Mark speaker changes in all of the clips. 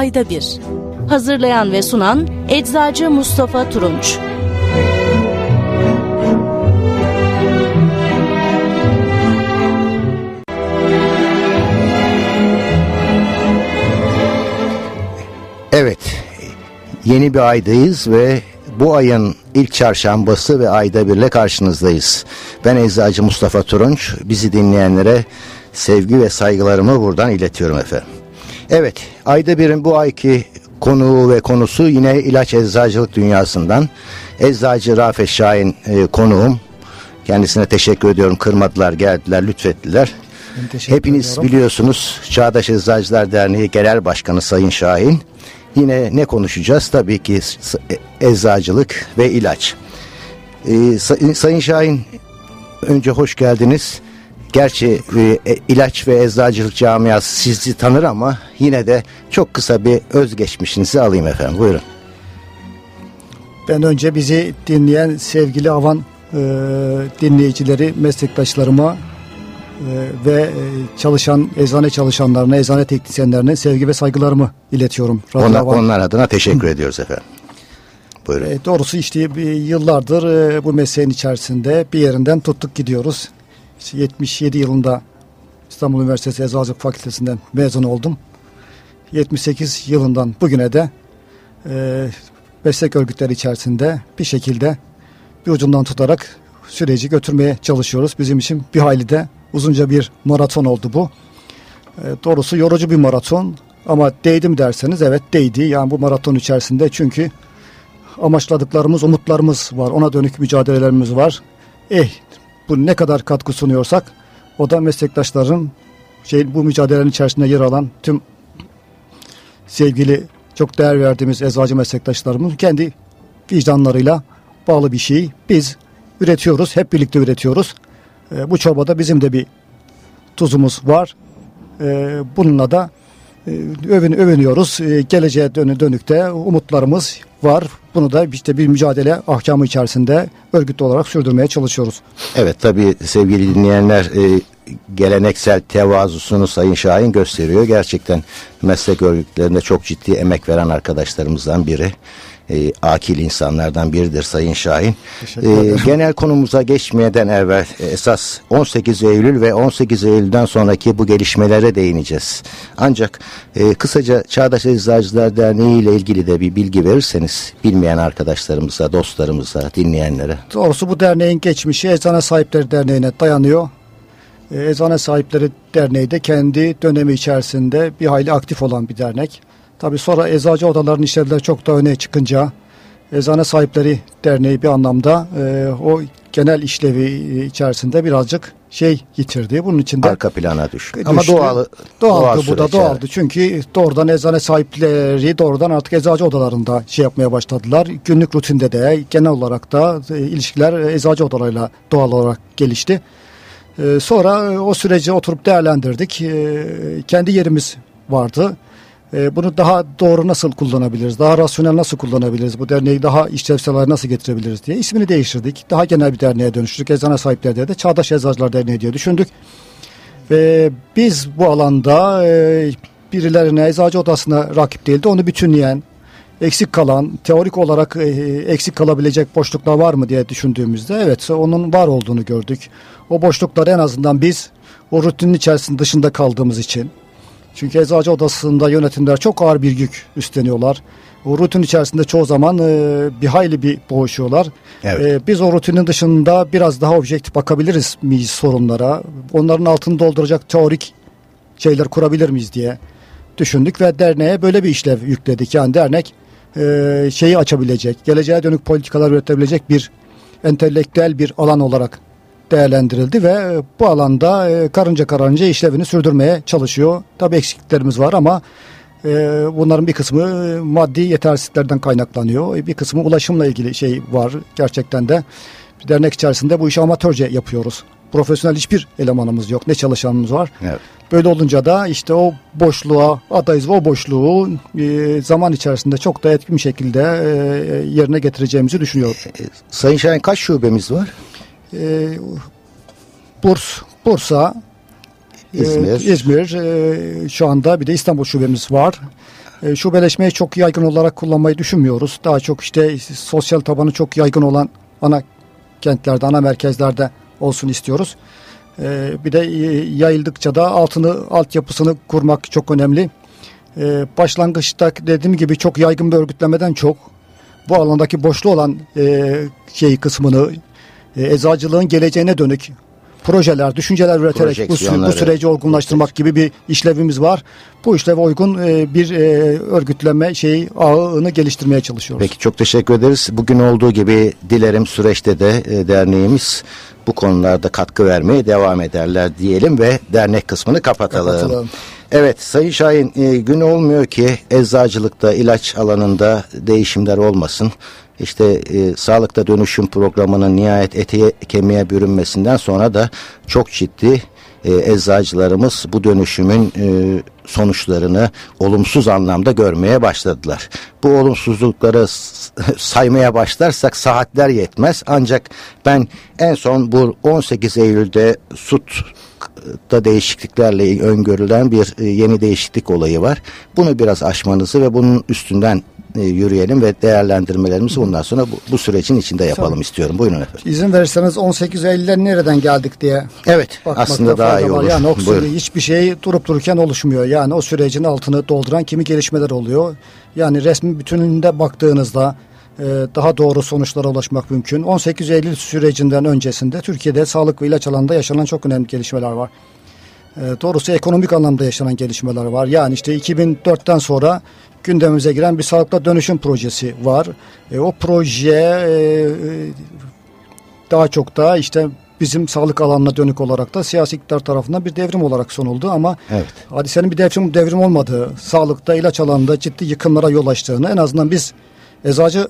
Speaker 1: ayda bir. Hazırlayan ve sunan Eczacı Mustafa Turunç.
Speaker 2: Evet, yeni bir aydayız ve bu ayın ilk çarşambası ve ayda birle karşınızdayız. Ben Eczacı Mustafa Turunç, bizi dinleyenlere sevgi ve saygılarımı buradan iletiyorum efendim. Evet, ayda birin bu ayki konuğu ve konusu yine ilaç eczacılık dünyasından. Eczacı Rafet Şahin e, konuğum. Kendisine teşekkür ediyorum. Kırmadılar, geldiler, lütfettiler. Hepiniz ediyorum. biliyorsunuz Çağdaş Eczacılar Derneği Genel Başkanı Sayın Şahin. Yine ne konuşacağız? Tabii ki eczacılık ve ilaç. Ee, Sayın Şahin önce hoş geldiniz. Gerçi e, e, ilaç ve eczacılık camiası sizi tanır ama yine de çok kısa bir özgeçmişinizi alayım efendim. Buyurun.
Speaker 3: Ben önce bizi dinleyen sevgili Avan e, dinleyicileri, meslektaşlarıma e, ve e, çalışan eczane çalışanlarına, eczane teknisyenlerine sevgi ve saygılarımı iletiyorum.
Speaker 2: Onlar, onlar adına teşekkür ediyoruz efendim.
Speaker 3: Buyurun. E, doğrusu işte bir yıllardır e, bu mesleğin içerisinde bir yerinden tuttuk gidiyoruz. 77 yılında İstanbul Üniversitesi Eczacılık Fakültesinden mezun oldum. 78 yılından bugüne de e, meslek örgütleri içerisinde bir şekilde bir ucundan tutarak süreci götürmeye çalışıyoruz. Bizim için bir hayli de uzunca bir maraton oldu bu. E, doğrusu yorucu bir maraton ama değdim derseniz evet değdi. Yani bu maraton içerisinde çünkü amaçladıklarımız, umutlarımız var. Ona dönük mücadelelerimiz var. Eh bu ne kadar katkı sunuyorsak o da meslektaşların şey, bu mücadelenin içerisinde yer alan tüm sevgili çok değer verdiğimiz eczacı meslektaşlarımız kendi vicdanlarıyla bağlı bir şey. Biz üretiyoruz, hep birlikte üretiyoruz. E, bu çorbada bizim de bir tuzumuz var. E, bununla da övün, övünüyoruz. E, geleceğe dönü dönükte umutlarımız var. Bunu da işte bir mücadele ahkamı içerisinde örgütlü olarak sürdürmeye çalışıyoruz.
Speaker 2: Evet tabii sevgili dinleyenler e, geleneksel tevazusunu Sayın Şahin gösteriyor. Gerçekten meslek örgütlerinde çok ciddi emek veren arkadaşlarımızdan biri e, akil insanlardan biridir Sayın Şahin. E, genel konumuza geçmeden evvel e, esas 18 Eylül ve 18 Eylül'den sonraki bu gelişmelere değineceğiz. Ancak e, kısaca Çağdaş Eczacılar Derneği ile ilgili de bir bilgi verirseniz bilmeyen arkadaşlarımıza, dostlarımıza, dinleyenlere.
Speaker 3: Doğrusu bu derneğin geçmişi Eczane Sahipleri Derneği'ne dayanıyor. E, Eczane Sahipleri Derneği de kendi dönemi içerisinde bir hayli aktif olan bir dernek. Tabi sonra eczacı odalarının işlevleri çok da öne çıkınca Eczane Sahipleri Derneği bir anlamda e, o genel işlevi içerisinde birazcık şey yitirdi. Bunun için de
Speaker 2: arka plana düş. Düştü. Ama doğal
Speaker 3: doğaldı doğal bu da doğaldı. Yani. Çünkü doğrudan eczane sahipleri doğrudan artık eczacı odalarında şey yapmaya başladılar. Günlük rutinde de genel olarak da e, ilişkiler eczacı odalarıyla doğal olarak gelişti. E, sonra e, o süreci oturup değerlendirdik. E, kendi yerimiz vardı. E, bunu daha doğru nasıl kullanabiliriz? Daha rasyonel nasıl kullanabiliriz? Bu derneği daha işlevsel nasıl getirebiliriz diye ismini değiştirdik. Daha genel bir derneğe dönüştürdük. Eczane sahipleri de Çağdaş Eczacılar Derneği diye düşündük. Ve biz bu alanda e, birilerine eczacı odasına rakip değildi. Onu bütünleyen, eksik kalan, teorik olarak e, eksik kalabilecek boşluklar var mı diye düşündüğümüzde evet onun var olduğunu gördük. O boşlukları en azından biz o rutinin içerisinde dışında kaldığımız için çünkü eczacı odasında yönetimler çok ağır bir yük üstleniyorlar. O rutin içerisinde çoğu zaman e, bir hayli bir boğuşuyorlar. Evet. E, biz o rutinin dışında biraz daha objektif bakabiliriz miyiz sorunlara? Onların altını dolduracak teorik şeyler kurabilir miyiz diye düşündük ve derneğe böyle bir işlev yükledik. Yani dernek e, şeyi açabilecek, geleceğe dönük politikalar üretebilecek bir entelektüel bir alan olarak değerlendirildi ve e, bu alanda e, karınca karınca işlevini sürdürmeye çalışıyor. Tabi eksikliklerimiz var ama e, bunların bir kısmı maddi yetersizliklerden kaynaklanıyor. Bir kısmı ulaşımla ilgili şey var gerçekten de. Dernek içerisinde bu işi amatörce yapıyoruz. Profesyonel hiçbir elemanımız yok. Ne çalışanımız var. Evet. Böyle olunca da işte o boşluğa adayız ve o boşluğu zaman içerisinde çok da etkin bir şekilde yerine getireceğimizi düşünüyorum.
Speaker 2: Sayın Şahin kaç şubemiz var?
Speaker 3: E, Burs, Bursa, İzmir, e, İzmir e, şu anda bir de İstanbul şubemiz var. E, şubeleşmeyi çok yaygın olarak kullanmayı düşünmüyoruz. Daha çok işte sosyal tabanı çok yaygın olan ana kentlerde, ana merkezlerde olsun istiyoruz. E, bir de e, yayıldıkça da altını, altyapısını kurmak çok önemli. E, başlangıçta dediğim gibi çok yaygın bir örgütlemeden çok bu alandaki boşluğu olan e, şey kısmını e, eczacılığın geleceğine dönük projeler, düşünceler üreterek bu, bu süreci olgunlaştırmak gibi bir işlevimiz var. Bu işleve uygun e, bir e, örgütleme şeyi ağını geliştirmeye çalışıyoruz.
Speaker 2: Peki çok teşekkür ederiz. Bugün olduğu gibi dilerim süreçte de e, derneğimiz bu konularda katkı vermeye devam ederler diyelim ve dernek kısmını kapatalım. kapatalım. Evet Sayın Şahin e, gün olmuyor ki eczacılıkta ilaç alanında değişimler olmasın. İşte e, sağlıkta dönüşüm programının nihayet ete kemiğe bürünmesinden sonra da çok ciddi e, eczacılarımız bu dönüşümün e, sonuçlarını olumsuz anlamda görmeye başladılar. Bu olumsuzlukları saymaya başlarsak saatler yetmez. Ancak ben en son bu 18 Eylül'de SUT da değişikliklerle öngörülen bir e, yeni değişiklik olayı var. Bunu biraz aşmanızı ve bunun üstünden e, yürüyelim ve değerlendirmelerimizi bundan sonra bu, bu sürecin içinde yapalım Tabii. istiyorum. Buyurun efendim.
Speaker 3: İzin verirseniz 18 Eylül'den nereden geldik diye.
Speaker 2: Evet aslında daha iyi olur.
Speaker 3: Yani o hiçbir şey durup dururken oluşmuyor. Yani o sürecin altını dolduran kimi gelişmeler oluyor. Yani resmin bütününde baktığınızda daha doğru sonuçlara ulaşmak mümkün. 18 Eylül sürecinden öncesinde Türkiye'de sağlık ve ilaç alanında yaşanan çok önemli gelişmeler var. E, doğrusu ekonomik anlamda yaşanan gelişmeler var. Yani işte 2004'ten sonra gündemimize giren bir sağlıkla dönüşüm projesi var. E, o proje e, daha çok da işte bizim sağlık alanına dönük olarak da siyasi iktidar tarafından bir devrim olarak sunuldu ama evet. hadisenin bir devrim devrim olmadığı, sağlıkta ilaç alanında ciddi yıkımlara yol açtığını en azından biz eczacı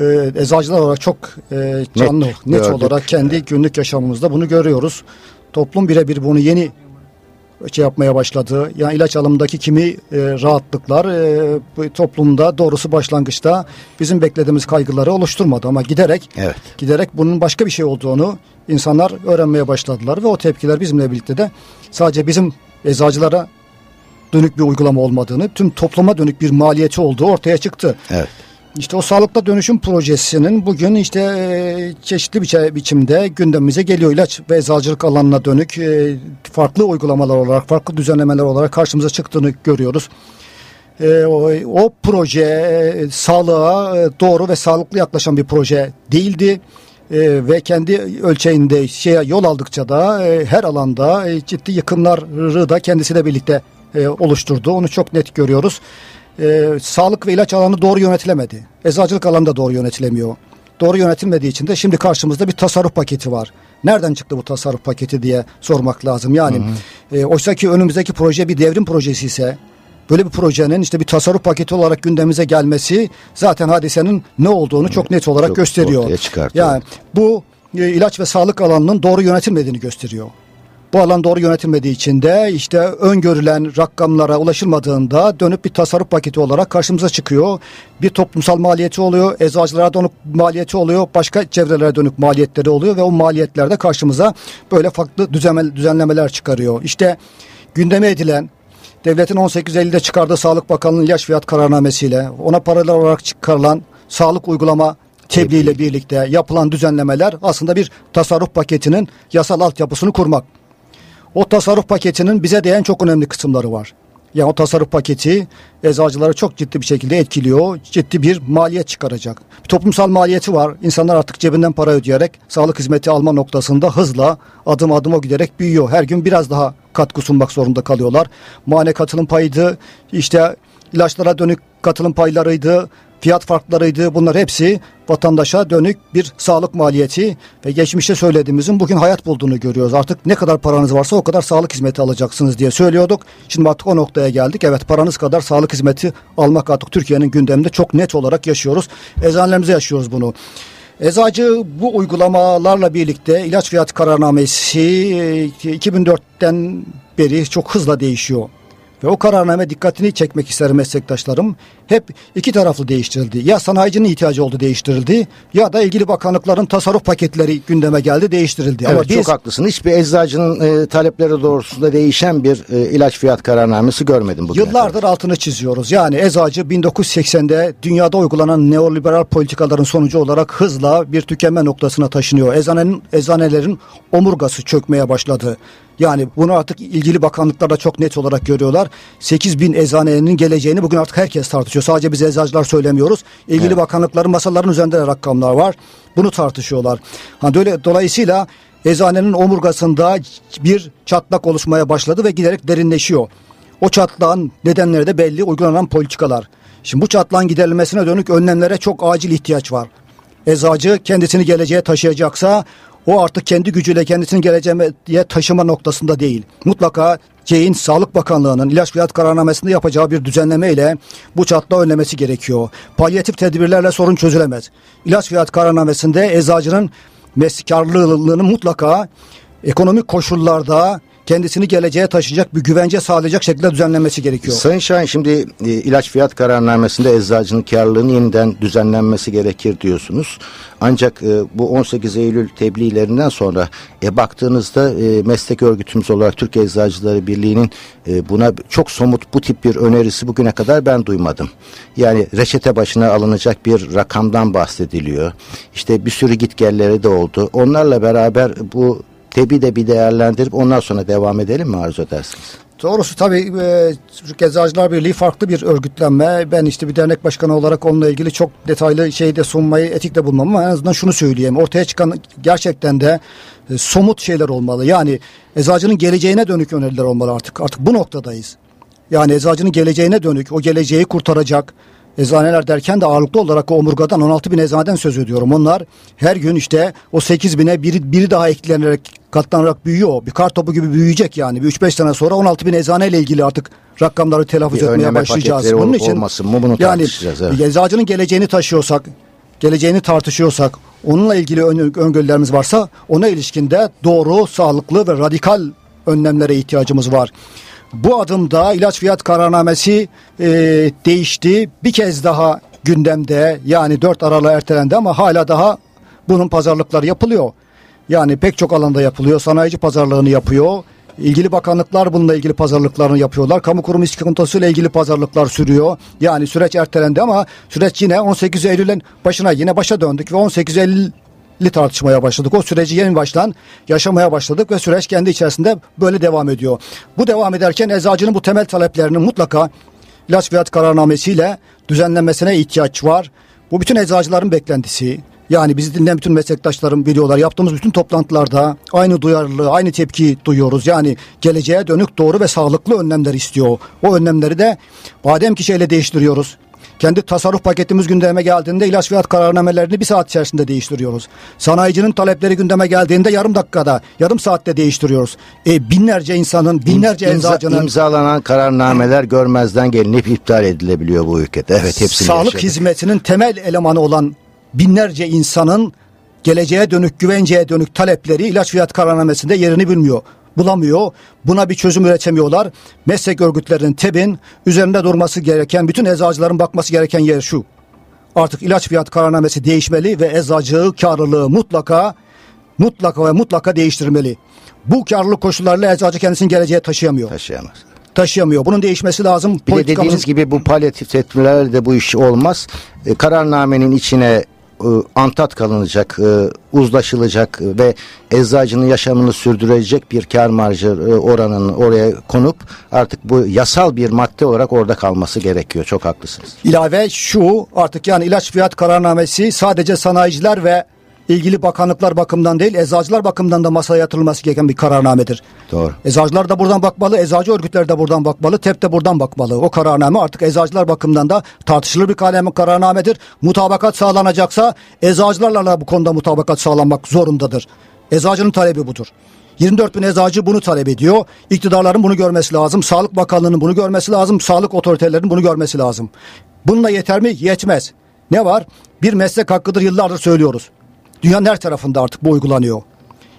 Speaker 3: e, eczacılar olarak çok e, canlı, net, net olarak kendi günlük yaşamımızda bunu görüyoruz. Toplum birebir bunu yeni şey yapmaya başladı. Yani ilaç alımındaki kimi e, rahatlıklar e, bu toplumda doğrusu başlangıçta bizim beklediğimiz kaygıları oluşturmadı ama giderek evet. giderek bunun başka bir şey olduğunu insanlar öğrenmeye başladılar ve o tepkiler bizimle birlikte de sadece bizim eczacılara dönük bir uygulama olmadığını, tüm topluma dönük bir maliyeti olduğu ortaya çıktı. Evet. İşte o sağlıkla dönüşüm projesinin bugün işte e, çeşitli bir biçimde gündemimize geliyor. ilaç ve eczacılık alanına dönük e, farklı uygulamalar olarak, farklı düzenlemeler olarak karşımıza çıktığını görüyoruz. E, o, proje sağlığa doğru ve sağlıklı yaklaşan bir proje değildi. Ve kendi ölçeğinde şeye yol aldıkça da her alanda ciddi yıkımları da kendisiyle birlikte oluşturdu. Onu çok net görüyoruz e, sağlık ve ilaç alanı doğru yönetilemedi. Eczacılık alanı da doğru yönetilemiyor. Doğru yönetilmediği için de şimdi karşımızda bir tasarruf paketi var. Nereden çıktı bu tasarruf paketi diye sormak lazım. Yani E, oysa ki önümüzdeki proje bir devrim projesi ise böyle bir projenin işte bir tasarruf paketi olarak gündemimize gelmesi zaten hadisenin ne olduğunu çok net olarak çok gösteriyor. Yani bu e, ilaç ve sağlık alanının doğru yönetilmediğini gösteriyor. Bu alan doğru yönetilmediği için de işte öngörülen rakamlara ulaşılmadığında dönüp bir tasarruf paketi olarak karşımıza çıkıyor. Bir toplumsal maliyeti oluyor, eczacılara dönük maliyeti oluyor, başka çevrelere dönük maliyetleri oluyor ve o maliyetlerde karşımıza böyle farklı düzenlemeler çıkarıyor. İşte gündeme edilen devletin 18 Eylül'de çıkardığı Sağlık Bakanlığı'nın ilaç fiyat kararnamesiyle ona paralel olarak çıkarılan sağlık uygulama tebliğ ile birlikte yapılan düzenlemeler aslında bir tasarruf paketinin yasal altyapısını kurmak. O tasarruf paketinin bize değen çok önemli kısımları var. Yani o tasarruf paketi eczacıları çok ciddi bir şekilde etkiliyor. Ciddi bir maliyet çıkaracak. Bir toplumsal maliyeti var. İnsanlar artık cebinden para ödeyerek sağlık hizmeti alma noktasında hızla adım adım o giderek büyüyor. Her gün biraz daha katkı sunmak zorunda kalıyorlar. Muayene katılım payıydı. işte ilaçlara dönük katılım paylarıydı fiyat farklarıydı. Bunlar hepsi vatandaşa dönük bir sağlık maliyeti ve geçmişte söylediğimizin bugün hayat bulduğunu görüyoruz. Artık ne kadar paranız varsa o kadar sağlık hizmeti alacaksınız diye söylüyorduk. Şimdi artık o noktaya geldik. Evet paranız kadar sağlık hizmeti almak artık Türkiye'nin gündeminde çok net olarak yaşıyoruz. Eczanelerimize yaşıyoruz bunu. Eczacı bu uygulamalarla birlikte ilaç fiyat kararnamesi 2004'ten beri çok hızla değişiyor. Ve o kararname dikkatini çekmek isterim meslektaşlarım. Hep iki taraflı değiştirildi. Ya sanayicinin ihtiyacı oldu değiştirildi ya da ilgili bakanlıkların tasarruf paketleri gündeme geldi değiştirildi.
Speaker 2: Evet Ama biz, çok haklısın. Hiçbir eczacının e, talepleri doğrultusunda değişen bir e, ilaç fiyat kararnamesi görmedim bugün.
Speaker 3: Yıllardır kadar. altını çiziyoruz. Yani eczacı 1980'de dünyada uygulanan neoliberal politikaların sonucu olarak hızla bir tükenme noktasına taşınıyor. Eczanenin, eczanelerin omurgası çökmeye başladı. Yani bunu artık ilgili bakanlıklar da çok net olarak görüyorlar. 8 bin eczanenin geleceğini bugün artık herkes tartışıyor. Sadece biz eczacılar söylemiyoruz. İlgili evet. bakanlıkların masaların üzerinde rakamlar var. Bunu tartışıyorlar. Ha, böyle, dolayısıyla eczanenin omurgasında bir çatlak oluşmaya başladı ve giderek derinleşiyor. O çatlağın nedenleri de belli uygulanan politikalar. Şimdi bu çatlağın giderilmesine dönük önlemlere çok acil ihtiyaç var. Eczacı kendisini geleceğe taşıyacaksa o artık kendi gücüyle kendisini geleceğe taşıma noktasında değil. Mutlaka C'in Sağlık Bakanlığı'nın ilaç fiyat kararnamesinde yapacağı bir düzenleme ile bu çatla önlemesi gerekiyor. Palyatif tedbirlerle sorun çözülemez. İlaç fiyat kararnamesinde eczacının meskarlılığını mutlaka ekonomik koşullarda kendisini geleceğe taşıyacak bir güvence sağlayacak şekilde düzenlenmesi gerekiyor.
Speaker 2: Sayın Şahin şimdi e, ilaç fiyat kararnamesinde eczacının karlılığının yeniden düzenlenmesi gerekir diyorsunuz. Ancak e, bu 18 Eylül tebliğlerinden sonra e, baktığınızda e, meslek örgütümüz olarak Türkiye Eczacıları Birliği'nin e, buna çok somut bu tip bir önerisi bugüne kadar ben duymadım. Yani reçete başına alınacak bir rakamdan bahsediliyor. İşte bir sürü gitgelleri de oldu. Onlarla beraber bu TEB'i de bir değerlendirip ondan sonra devam edelim mi arzu edersiniz?
Speaker 3: Doğrusu tabii e, Türkiye Eczacılar Birliği farklı bir örgütlenme. Ben işte bir dernek başkanı olarak onunla ilgili çok detaylı şeyde sunmayı etikte bulmam ama en azından şunu söyleyeyim. Ortaya çıkan gerçekten de e, somut şeyler olmalı. Yani eczacının geleceğine dönük öneriler olmalı artık. Artık bu noktadayız. Yani eczacının geleceğine dönük, o geleceği kurtaracak, eczaneler derken de ağırlıklı olarak o omurgadan 16 bin eczaneden söz ediyorum. Onlar her gün işte o 8 bine biri, biri daha eklenerek katlanarak büyüyor. Bir kar topu gibi büyüyecek yani. Bir 3-5 sene sonra 16 bin eczane ile ilgili artık rakamları telaffuz bir etmeye başlayacağız.
Speaker 2: Bunun için olmasın mı bunu yani evet.
Speaker 3: eczacının geleceğini taşıyorsak, geleceğini tartışıyorsak, onunla ilgili ön, öngörülerimiz varsa ona ilişkinde doğru, sağlıklı ve radikal önlemlere ihtiyacımız var. Bu adımda ilaç fiyat kararnamesi e, değişti. Bir kez daha gündemde yani 4 Aralık'a ertelendi ama hala daha bunun pazarlıkları yapılıyor. Yani pek çok alanda yapılıyor. Sanayici pazarlığını yapıyor. İlgili bakanlıklar bununla ilgili pazarlıklarını yapıyorlar. Kamu kurum istikontosu ile ilgili pazarlıklar sürüyor. Yani süreç ertelendi ama süreç yine 18 Eylül'ün başına yine başa döndük ve 18 Eylül li tartışmaya başladık. O süreci yeni baştan yaşamaya başladık ve süreç kendi içerisinde böyle devam ediyor. Bu devam ederken eczacının bu temel taleplerinin mutlaka ilaç fiyat kararnamesiyle düzenlenmesine ihtiyaç var. Bu bütün eczacıların beklentisi. Yani bizi dinleyen bütün meslektaşlarım biliyorlar. Yaptığımız bütün toplantılarda aynı duyarlılığı, aynı tepki duyuyoruz. Yani geleceğe dönük doğru ve sağlıklı önlemler istiyor. O önlemleri de badem kişiyle değiştiriyoruz. Kendi tasarruf paketimiz gündeme geldiğinde ilaç fiyat kararnamelerini bir saat içerisinde değiştiriyoruz. Sanayicinin talepleri gündeme geldiğinde yarım dakikada, yarım saatte değiştiriyoruz. E, binlerce insanın, binlerce İmza, eczacının...
Speaker 2: imzalanan kararnameler görmezden gelinip iptal edilebiliyor bu ülkede. Evet hepsini
Speaker 3: Sağlık
Speaker 2: yaşadık.
Speaker 3: hizmetinin temel elemanı olan binlerce insanın geleceğe dönük, güvenceye dönük talepleri ilaç fiyat kararnamesinde yerini bilmiyor bulamıyor. Buna bir çözüm üretemiyorlar. Meslek örgütlerinin TEB'in üzerinde durması gereken, bütün eczacıların bakması gereken yer şu. Artık ilaç fiyat kararnamesi değişmeli ve eczacı karlılığı mutlaka mutlaka ve mutlaka değiştirmeli. Bu karlılık koşullarıyla eczacı kendisini geleceğe taşıyamıyor.
Speaker 2: Taşıyamaz
Speaker 3: taşıyamıyor. Bunun değişmesi lazım.
Speaker 2: Bir de dediğiniz gibi bu palyatif tedbirlerle de bu iş olmaz. E, kararnamenin içine antat kalınacak, e, uzlaşılacak ve eczacının yaşamını sürdürecek bir kar marjı e, oranının oraya konup artık bu yasal bir madde olarak orada kalması gerekiyor. Çok haklısınız.
Speaker 3: İlave şu artık yani ilaç fiyat kararnamesi sadece sanayiciler ve ilgili bakanlıklar bakımından değil eczacılar bakımından da masaya yatırılması gereken bir kararnamedir.
Speaker 2: Doğru.
Speaker 3: Eczacılar da buradan bakmalı, eczacı örgütleri de buradan bakmalı, TEP de buradan bakmalı. O kararname artık eczacılar bakımından da tartışılır bir kalem kararnamedir. Mutabakat sağlanacaksa eczacılarla da bu konuda mutabakat sağlanmak zorundadır. Eczacının talebi budur. 24 bin eczacı bunu talep ediyor. İktidarların bunu görmesi lazım. Sağlık Bakanlığı'nın bunu görmesi lazım. Sağlık otoritelerinin bunu görmesi lazım. Bununla yeter mi? Yetmez. Ne var? Bir meslek hakkıdır yıllardır söylüyoruz. Dünyanın her tarafında artık bu uygulanıyor.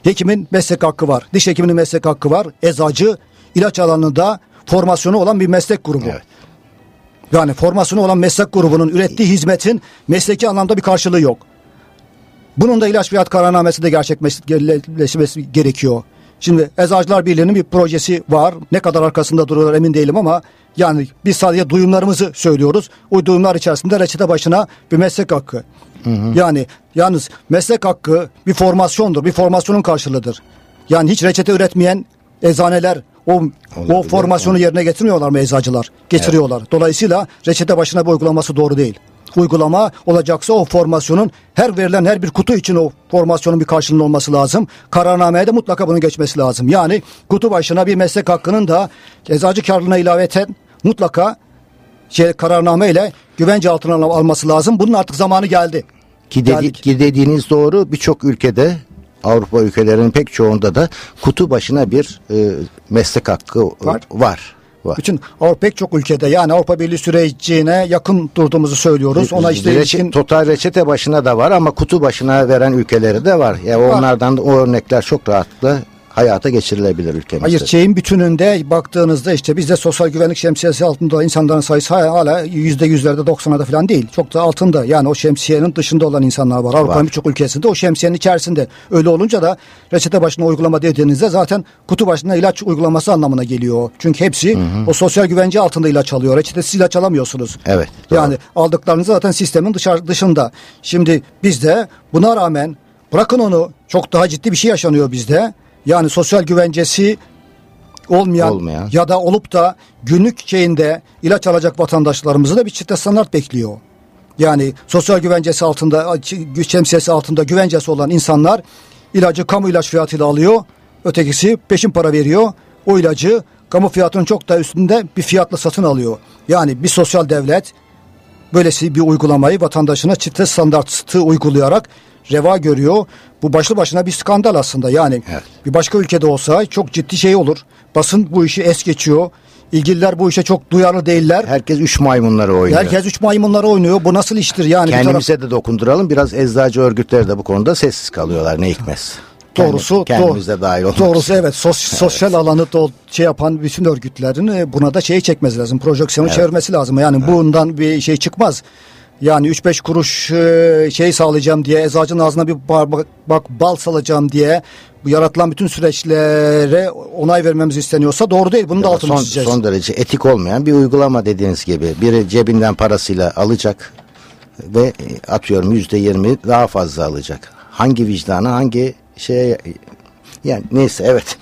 Speaker 3: Hekimin meslek hakkı var. Diş hekiminin meslek hakkı var. Eczacı ilaç alanında formasyonu olan bir meslek grubu. Evet. Yani formasyonu olan meslek grubunun ürettiği hizmetin mesleki anlamda bir karşılığı yok. Bunun da ilaç fiyat kararnamesi de gerçekleşmesi gerekiyor. Şimdi Eczacılar Birliği'nin bir projesi var. Ne kadar arkasında duruyorlar emin değilim ama yani biz sadece duyumlarımızı söylüyoruz. O duyumlar içerisinde reçete başına bir meslek hakkı. Hı hı. Yani yalnız meslek hakkı bir formasyondur. Bir formasyonun karşılığıdır. Yani hiç reçete üretmeyen eczaneler o Olabilir, o formasyonu o. yerine getirmiyorlar mı eczacılar? Getiriyorlar. Evet. Dolayısıyla reçete başına bir uygulaması doğru değil uygulama olacaksa o formasyonun her verilen her bir kutu için o formasyonun bir karşılığının olması lazım. Kararnameye de mutlaka bunun geçmesi lazım. Yani kutu başına bir meslek hakkının da eczacı karlılığına ilaveten mutlaka şey, kararname ile güvence altına alması lazım. Bunun artık zamanı geldi.
Speaker 2: Ki, dedi, ki dediğiniz doğru birçok ülkede Avrupa ülkelerinin pek çoğunda da kutu başına bir e, meslek hakkı var. var
Speaker 3: var. Bütün Avrupa pek çok ülkede yani Avrupa Birliği sürecine yakın durduğumuzu söylüyoruz. Ona işte
Speaker 2: Reçe, ilişkin... total reçete başına da var ama kutu başına veren ülkeleri de var. Yani var. onlardan da o örnekler çok rahatlıkla hayata geçirilebilir ülkemizde.
Speaker 3: Hayır şeyin bütününde baktığınızda işte bizde sosyal güvenlik şemsiyesi altında insanların sayısı hala yüzde yüzlerde doksanada falan değil. Çok da altında yani o şemsiyenin dışında olan insanlar var. Avrupa'nın birçok ülkesinde o şemsiyenin içerisinde. Öyle olunca da reçete başına uygulama dediğinizde zaten kutu başına ilaç uygulaması anlamına geliyor. Çünkü hepsi hı hı. o sosyal güvence altında ilaç alıyor. Reçetesiz ilaç alamıyorsunuz.
Speaker 2: Evet.
Speaker 3: Doğru. Yani aldıklarınız zaten sistemin dışarı, dışında. Şimdi bizde buna rağmen bırakın onu çok daha ciddi bir şey yaşanıyor bizde. Yani sosyal güvencesi olmayan, olmayan ya da olup da günlük şeyinde ilaç alacak vatandaşlarımızı da bir çifte standart bekliyor. Yani sosyal güvencesi altında, şemsiyesi altında güvencesi olan insanlar ilacı kamu ilaç fiyatıyla alıyor. Ötekisi peşin para veriyor. O ilacı kamu fiyatının çok da üstünde bir fiyatla satın alıyor. Yani bir sosyal devlet böylesi bir uygulamayı vatandaşına çifte standartı uygulayarak reva görüyor. Bu başlı başına bir skandal aslında. Yani evet. bir başka ülkede olsa çok ciddi şey olur. Basın bu işi es geçiyor. İlgililer bu işe çok duyarlı değiller.
Speaker 2: Herkes üç maymunları oynuyor.
Speaker 3: Herkes üç maymunları oynuyor. Bu nasıl iştir yani?
Speaker 2: Kendimize taraf... de dokunduralım. Biraz eczacı örgütleri de bu konuda sessiz kalıyorlar. Ne hikmez.
Speaker 3: Doğrusu
Speaker 2: kendimizde doğ, dahil olmak
Speaker 3: Doğrusu evet sos, sosyal evet. alanı do, şey yapan bütün örgütlerin e, buna da şeyi çekmesi lazım. Projeksiyonu evet. çevirmesi lazım. Yani evet. bundan bir şey çıkmaz. Yani 3-5 kuruş e, şey sağlayacağım diye eczacının ağzına bir bak, bak bal salacağım diye bu yaratılan bütün süreçlere onay vermemiz isteniyorsa doğru değil. Bunu da altını
Speaker 2: son,
Speaker 3: çizeceğiz.
Speaker 2: Son derece etik olmayan bir uygulama dediğiniz gibi. Biri cebinden parasıyla alacak ve e, atıyorum yüzde yirmi daha fazla alacak. Hangi vicdana hangi şeye yani neyse evet.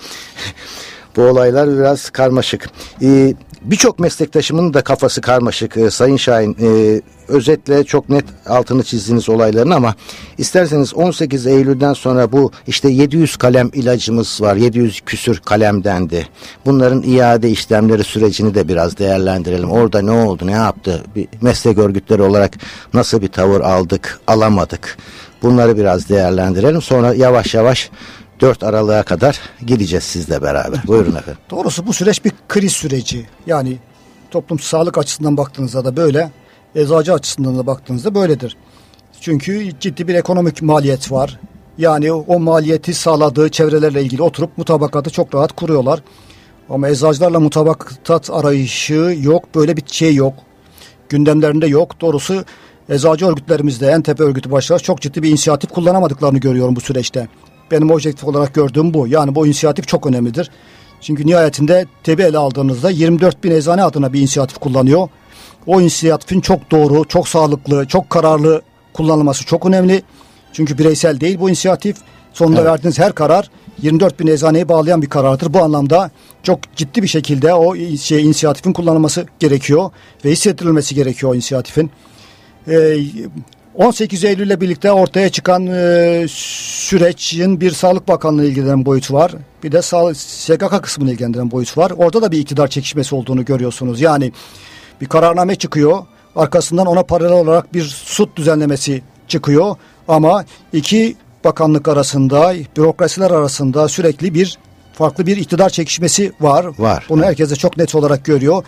Speaker 2: Bu olaylar biraz karmaşık. Ee, Birçok meslektaşımın da kafası karmaşık e, Sayın Şahin. E, özetle çok net altını çizdiğiniz olayların ama isterseniz 18 Eylül'den sonra bu işte 700 kalem ilacımız var. 700 küsür kalem dendi. Bunların iade işlemleri sürecini de biraz değerlendirelim. Orada ne oldu, ne yaptı? Bir meslek örgütleri olarak nasıl bir tavır aldık, alamadık? Bunları biraz değerlendirelim. Sonra yavaş yavaş 4 Aralık'a kadar gideceğiz sizle beraber. Buyurun efendim.
Speaker 3: Doğrusu bu süreç bir kriz süreci. Yani toplum sağlık açısından baktığınızda da böyle, eczacı açısından da baktığınızda böyledir. Çünkü ciddi bir ekonomik maliyet var. Yani o maliyeti sağladığı çevrelerle ilgili oturup mutabakatı çok rahat kuruyorlar. Ama eczacılarla mutabakat arayışı yok. Böyle bir şey yok. Gündemlerinde yok. Doğrusu eczacı örgütlerimizde en tepe örgütü başlar çok ciddi bir inisiyatif kullanamadıklarını görüyorum bu süreçte. Benim objektif olarak gördüğüm bu. Yani bu inisiyatif çok önemlidir. Çünkü nihayetinde TB ele aldığınızda 24 bin eczane adına bir inisiyatif kullanıyor. O inisiyatifin çok doğru, çok sağlıklı, çok kararlı kullanılması çok önemli. Çünkü bireysel değil bu inisiyatif. Sonunda evet. verdiğiniz her karar 24 bin eczaneyi bağlayan bir karardır. Bu anlamda çok ciddi bir şekilde o şey inisiyatifin kullanılması gerekiyor ve hissettirilmesi gerekiyor o inisiyatifin. Ee, 18 Eylül ile birlikte ortaya çıkan e, sürecin bir Sağlık Bakanlığı ilgilenen boyutu var. Bir de sağlık, SGK kısmını ilgilendiren boyut var. Orada da bir iktidar çekişmesi olduğunu görüyorsunuz. Yani bir kararname çıkıyor. Arkasından ona paralel olarak bir sut düzenlemesi çıkıyor. Ama iki bakanlık arasında, bürokrasiler arasında sürekli bir farklı bir iktidar çekişmesi var.
Speaker 2: Var.
Speaker 3: Bunu herkes de çok net olarak görüyor.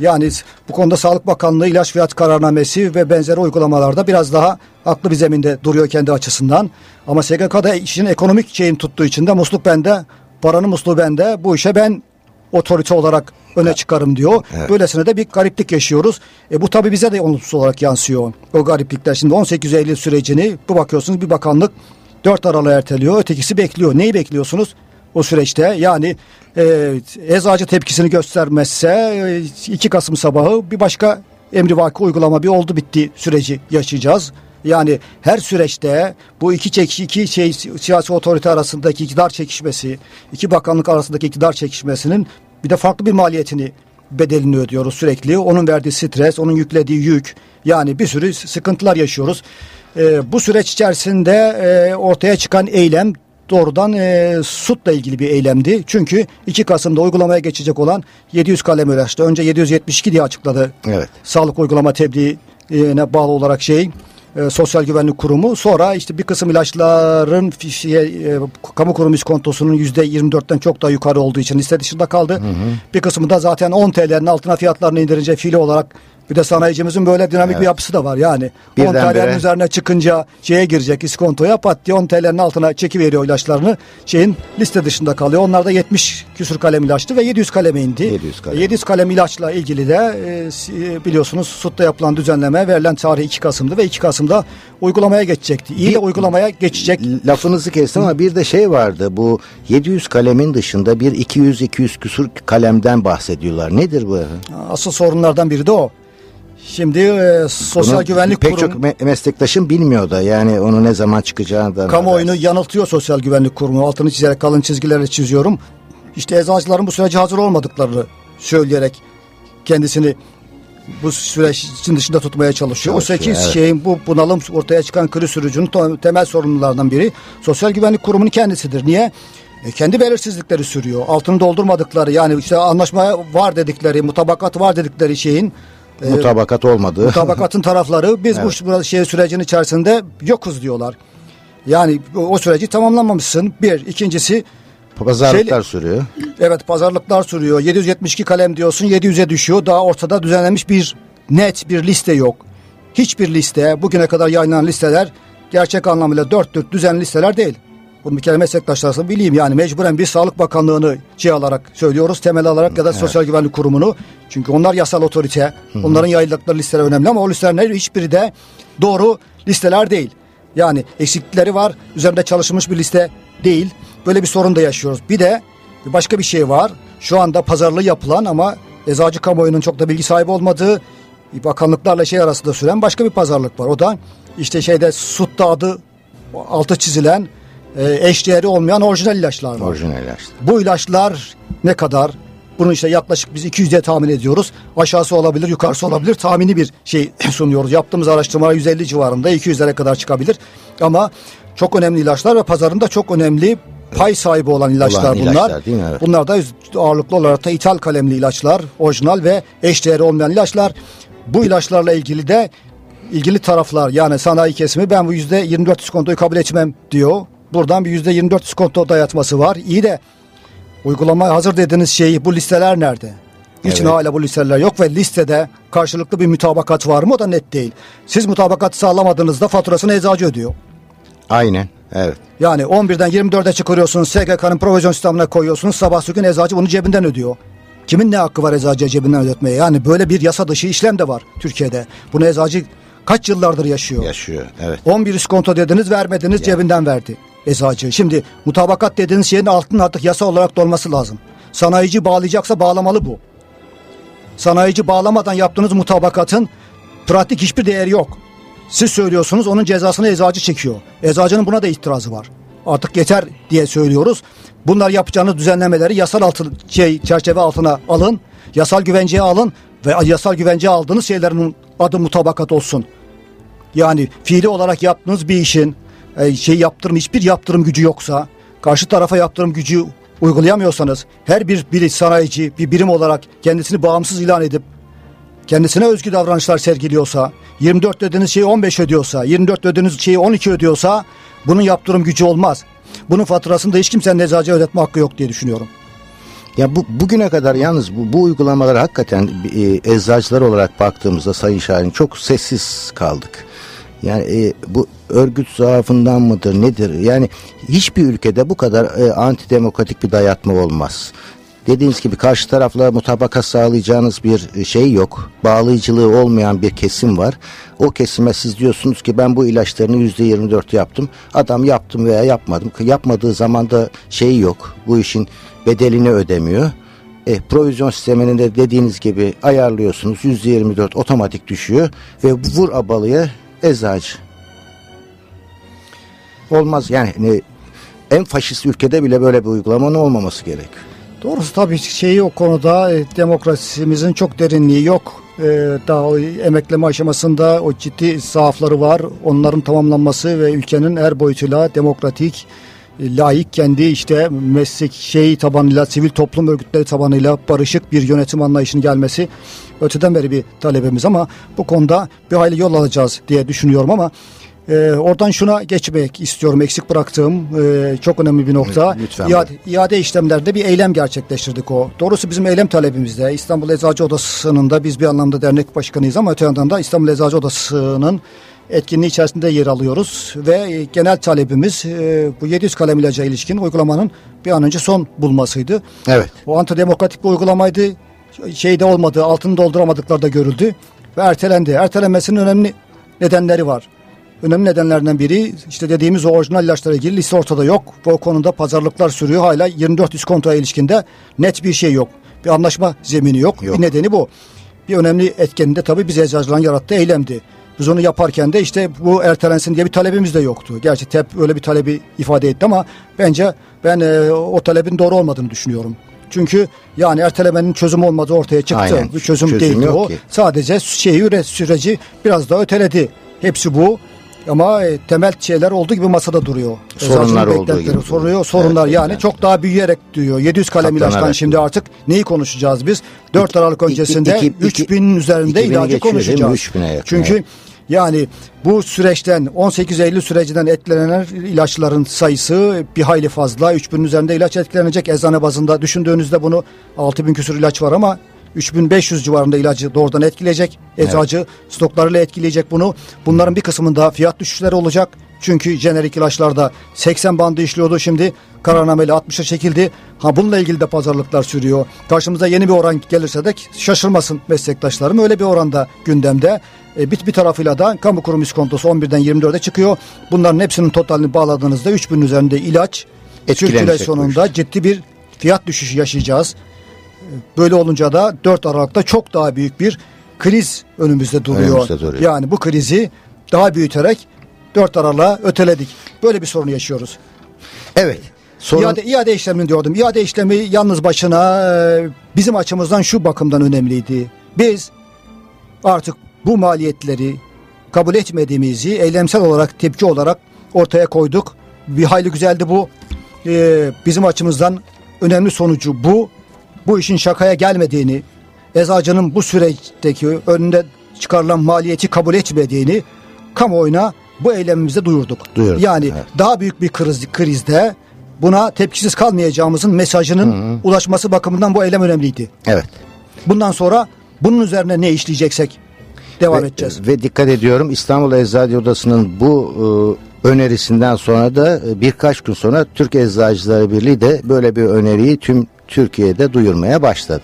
Speaker 3: Yani bu konuda Sağlık Bakanlığı ilaç fiyat kararnamesi ve benzeri uygulamalarda biraz daha haklı bir zeminde duruyor kendi açısından. Ama SGK'da işin ekonomik şeyin tuttuğu için de musluk bende, paranın musluğu bende. Bu işe ben otorite olarak öne çıkarım diyor. Evet. Böylesine de bir gariplik yaşıyoruz. E, bu tabii bize de olumsuz olarak yansıyor. O gariplikler. Şimdi 18 Eylül sürecini bu bakıyorsunuz bir bakanlık 4 Aralık'a erteliyor. Ötekisi bekliyor. Neyi bekliyorsunuz? O süreçte yani e, eczacı tepkisini göstermezse 2 Kasım sabahı bir başka emrivaki uygulama bir oldu bitti süreci yaşayacağız. Yani her süreçte bu iki çekiş, iki şey siyasi otorite arasındaki iktidar çekişmesi, iki bakanlık arasındaki iktidar çekişmesinin bir de farklı bir maliyetini bedelini ödüyoruz sürekli. Onun verdiği stres, onun yüklediği yük. Yani bir sürü sıkıntılar yaşıyoruz. Ee, bu süreç içerisinde e, ortaya çıkan eylem doğrudan e, SUT'la ilgili bir eylemdi. Çünkü 2 Kasım'da uygulamaya geçecek olan 700 kalem ulaştı. Önce 772 diye açıkladı. Evet. Sağlık uygulama tebliğine bağlı olarak şey e, Sosyal Güvenlik Kurumu. Sonra işte bir kısım ilaçların şey, e, kamu kurumu iskontosunun yüzde 24'ten çok daha yukarı olduğu için liste dışında kaldı. Hı hı. Bir kısmı da zaten 10 TL'nin altına fiyatlarını indirince fiili olarak bir de sanayicimizin böyle dinamik evet. bir yapısı da var yani. Birden 10 TL'nin üzerine çıkınca şeye girecek iskontoya pat diye 10 TL'nin altına çekiveriyor ilaçlarını. Şeyin liste dışında kalıyor. Onlar da 70 küsur kalem ilaçtı ve 700 kaleme indi. 700 kalem. 700 kalem ilaçla ilgili de e, biliyorsunuz SUT'ta yapılan düzenleme verilen tarih 2 Kasım'dı ve 2 Kasım'da uygulamaya geçecekti. İyi bir, de uygulamaya geçecek.
Speaker 2: Lafınızı kestim ama bir de şey vardı. Bu 700 kalemin dışında bir 200-200 küsur kalemden bahsediyorlar. Nedir bu?
Speaker 3: Asıl sorunlardan biri de o. Şimdi e, Sosyal Bunu Güvenlik
Speaker 2: pek Kurumu... Pek çok meslektaşım bilmiyor da yani onu ne zaman çıkacağını da...
Speaker 3: Kamuoyunu yanıltıyor Sosyal Güvenlik Kurumu. Altını çizerek kalın çizgilerle çiziyorum. İşte eczacıların bu sürece hazır olmadıklarını söyleyerek kendisini bu sürecin dışında tutmaya çalışıyor. O sekiz evet. şeyin bu bunalım ortaya çıkan kriz sürücünün temel sorunlarından biri Sosyal Güvenlik Kurumu'nun kendisidir. Niye? E, kendi belirsizlikleri sürüyor. Altını doldurmadıkları yani işte anlaşma var dedikleri, mutabakat var dedikleri şeyin
Speaker 2: e, mutabakat olmadı.
Speaker 3: Mutabakatın tarafları biz evet. bu şey sürecin içerisinde yokuz diyorlar. Yani o süreci tamamlamamışsın. Bir. ikincisi
Speaker 2: Pazarlıklar şey, sürüyor.
Speaker 3: Evet pazarlıklar sürüyor. 772 kalem diyorsun 700'e düşüyor. Daha ortada düzenlenmiş bir net bir liste yok. Hiçbir liste bugüne kadar yayınlanan listeler gerçek anlamıyla dört dört düzenli listeler değil. Bunu bir kere meslektaşlarsa bileyim yani mecburen bir Sağlık Bakanlığı'nı şey alarak söylüyoruz temel alarak ya da evet. Sosyal Güvenlik Kurumu'nu. Çünkü onlar yasal otorite. Hı-hı. Onların yayınladıkları listeler önemli ama o listelerin hiçbiri de doğru listeler değil. Yani eksiklikleri var. Üzerinde çalışılmış bir liste değil. Böyle bir sorun da yaşıyoruz. Bir de başka bir şey var. Şu anda pazarlığı yapılan ama eczacı kamuoyunun çok da bilgi sahibi olmadığı bakanlıklarla şey arasında süren başka bir pazarlık var. O da işte şeyde SUT'ta adı altı çizilen e, eşdeğeri olmayan orijinal ilaçlar var.
Speaker 2: Orijinal ilaçlar.
Speaker 3: Bu ilaçlar ne kadar? Bunu işte yaklaşık biz 200 diye tahmin ediyoruz. Aşağısı olabilir, yukarısı olabilir. Tahmini bir şey sunuyoruz. Yaptığımız araştırmalar 150 civarında, 200'lere kadar çıkabilir. Ama çok önemli ilaçlar ve pazarında çok önemli pay sahibi olan ilaçlar olan bunlar. Ilaçlar, değil mi? Evet. Bunlar da ağırlıklı olarak da ithal kalemli ilaçlar, orijinal ve eşdeğeri olmayan ilaçlar. Bu ilaçlarla ilgili de ilgili taraflar yani sanayi kesimi ben bu yüzde 24 iskontoyu kabul etmem diyor. Buradan bir yüzde 24 iskonto dayatması var. İyi de uygulama hazır dediğiniz şeyi bu listeler nerede? Niçin evet. hala bu listeler yok ve listede karşılıklı bir mutabakat var mı o da net değil. Siz mutabakatı sağlamadığınızda faturasını eczacı ödüyor.
Speaker 2: Aynen. Evet.
Speaker 3: Yani 11'den 24'e çıkarıyorsunuz. SGK'nın provizyon sistemine koyuyorsunuz. Sabah gün eczacı bunu cebinden ödüyor. Kimin ne hakkı var eczacıya cebinden ödetmeye? Yani böyle bir yasa dışı işlem de var Türkiye'de. Bunu eczacı kaç yıllardır yaşıyor.
Speaker 2: Yaşıyor evet.
Speaker 3: 11 iskonto dediniz vermediniz ya. cebinden verdi eczacı. Şimdi mutabakat dediğiniz şeyin altın artık yasa olarak dolması lazım. Sanayici bağlayacaksa bağlamalı bu. Sanayici bağlamadan yaptığınız mutabakatın pratik hiçbir değeri yok. Siz söylüyorsunuz onun cezasını eczacı çekiyor. Eczacının buna da itirazı var. Artık yeter diye söylüyoruz. Bunlar yapacağınız düzenlemeleri yasal altı, şey, çerçeve altına alın. Yasal güvenceye alın ve yasal güvenceye aldığınız şeylerin adı mutabakat olsun. Yani fiili olarak yaptığınız bir işin şey yaptırım hiçbir yaptırım gücü yoksa karşı tarafa yaptırım gücü uygulayamıyorsanız her bir biri sanayici bir birim olarak kendisini bağımsız ilan edip kendisine özgü davranışlar sergiliyorsa 24 ödediğiniz şeyi 15 ödüyorsa 24 ödediğiniz şeyi 12 ödüyorsa bunun yaptırım gücü olmaz. Bunun faturasını da hiç kimsenin eczacıya ödetme hakkı yok diye düşünüyorum.
Speaker 2: Ya bu bugüne kadar yalnız bu, bu uygulamalar hakikaten e, eczacılar olarak baktığımızda Sayın Şahin çok sessiz kaldık. Yani e, bu örgüt zaafından mıdır nedir? Yani hiçbir ülkede bu kadar e, antidemokratik bir dayatma olmaz. dediğiniz gibi karşı tarafla mutabakat sağlayacağınız bir şey yok. Bağlayıcılığı olmayan bir kesim var. O kesime siz diyorsunuz ki ben bu ilaçlarını yüzde 24 yaptım. Adam yaptım veya yapmadım. Yapmadığı zaman da şey yok. Bu işin bedelini ödemiyor. E, provizyon sisteminin de dediğiniz gibi ayarlıyorsunuz. Yüzde 24 otomatik düşüyor ve vur abalıya eczacı. Olmaz yani e, en faşist ülkede bile böyle bir uygulamanın olmaması gerek.
Speaker 3: Doğrusu tabii şeyi o konuda e, demokrasimizin çok derinliği yok. E, daha emekleme aşamasında o ciddi zaafları var. Onların tamamlanması ve ülkenin her boyutuyla demokratik, layık kendi işte meslek şeyi tabanıyla, sivil toplum örgütleri tabanıyla barışık bir yönetim anlayışının gelmesi öteden beri bir talebimiz ama bu konuda bir hayli yol alacağız diye düşünüyorum ama ee, oradan şuna geçmek istiyorum. Eksik bıraktığım e, çok önemli bir nokta.
Speaker 2: Lütfen.
Speaker 3: İade, iade işlemlerde bir eylem gerçekleştirdik o. Doğrusu bizim eylem talebimizde İstanbul Eczacı Odası'nın da biz bir anlamda dernek başkanıyız ama öte yandan da İstanbul Eczacı Odası'nın etkinliği içerisinde yer alıyoruz ve genel talebimiz e, bu 700 kalem ilaca ilişkin uygulamanın bir an önce son bulmasıydı.
Speaker 2: Evet.
Speaker 3: O antidemokratik bir uygulamaydı. Şeyde olmadı, altını dolduramadıkları da görüldü ve ertelendi. Ertelenmesinin önemli nedenleri var. Önemli nedenlerden biri işte dediğimiz o orijinal ilaçlara ilgili liste ortada yok. Bu konuda pazarlıklar sürüyor. Hala 24 üst kontra ilişkinde net bir şey yok. Bir anlaşma zemini yok. yok. Bir nedeni bu. Bir önemli etkeni de tabii biz eczacıların yarattığı eylemdi. Biz onu yaparken de işte bu ertelensin diye bir talebimiz de yoktu. Gerçi TEP öyle bir talebi ifade etti ama bence ben e, o talebin doğru olmadığını düşünüyorum. Çünkü yani ertelemenin çözüm olmadığı ortaya çıktı.
Speaker 2: Aynen.
Speaker 3: Bir çözüm, çözüm değildi o. Ki. Sadece şeyi süreci biraz daha öteledi. Hepsi bu. Ama e, temel şeyler olduğu gibi masada duruyor.
Speaker 2: Sorunlar olduğu gibi.
Speaker 3: Soruyor. Sorunlar evet, yani evet. çok daha büyüyerek diyor. 700 kalem ilaçtan şimdi artık neyi konuşacağız biz? 4 Aralık öncesinde 3000'in üzerinde ilacı konuşacağız. Çünkü evet. Yani bu süreçten 18 Eylül sürecinden etkilenen ilaçların sayısı bir hayli fazla. 3000'in üzerinde ilaç etkilenecek eczane bazında. Düşündüğünüzde bunu 6000 küsur ilaç var ama 3500 civarında ilacı doğrudan etkileyecek. Eczacı evet. stoklarıyla etkileyecek bunu. Bunların bir kısmında fiyat düşüşleri olacak. Çünkü jenerik ilaçlarda 80 bandı işliyordu şimdi kararnameyle 60'a çekildi. Ha bununla ilgili de pazarlıklar sürüyor. Karşımıza yeni bir oran gelirse de şaşırmasın meslektaşlarım. Öyle bir oranda gündemde. E, bir, bir tarafıyla da kamu kurum iskontosu 11'den 24'e çıkıyor. Bunların hepsinin totalini bağladığınızda 3000 üzerinde ilaç sirkülasyonunda ciddi bir fiyat düşüşü yaşayacağız. Böyle olunca da 4 Aralık'ta çok daha büyük bir kriz önümüzde duruyor. Önümüzde duruyor. Yani bu krizi daha büyüterek 4 Aralık'a öteledik. Böyle bir sorun yaşıyoruz.
Speaker 2: Evet.
Speaker 3: Sorun... İade, iade işlemini diyordum. İade işlemi yalnız başına e, bizim açımızdan şu bakımdan önemliydi. Biz artık bu maliyetleri kabul etmediğimizi eylemsel olarak tepki olarak ortaya koyduk. Bir hayli güzeldi bu. Ee, bizim açımızdan önemli sonucu bu bu işin şakaya gelmediğini, eczacının bu süreçteki önünde çıkarılan maliyeti kabul etmediğini kamuoyuna bu eylemimizde duyurduk.
Speaker 2: Duyurduk
Speaker 3: yani evet. daha büyük bir kriz, krizde buna tepkisiz kalmayacağımızın mesajının hı hı. ulaşması bakımından bu eylem önemliydi.
Speaker 2: Evet.
Speaker 3: Bundan sonra bunun üzerine ne işleyeceksek devam
Speaker 2: ve,
Speaker 3: edeceğiz.
Speaker 2: Ve dikkat ediyorum İstanbul Eczacı Odası'nın bu e, önerisinden sonra da e, birkaç gün sonra Türk Eczacıları Birliği de böyle bir öneriyi tüm Türkiye'de duyurmaya başladı.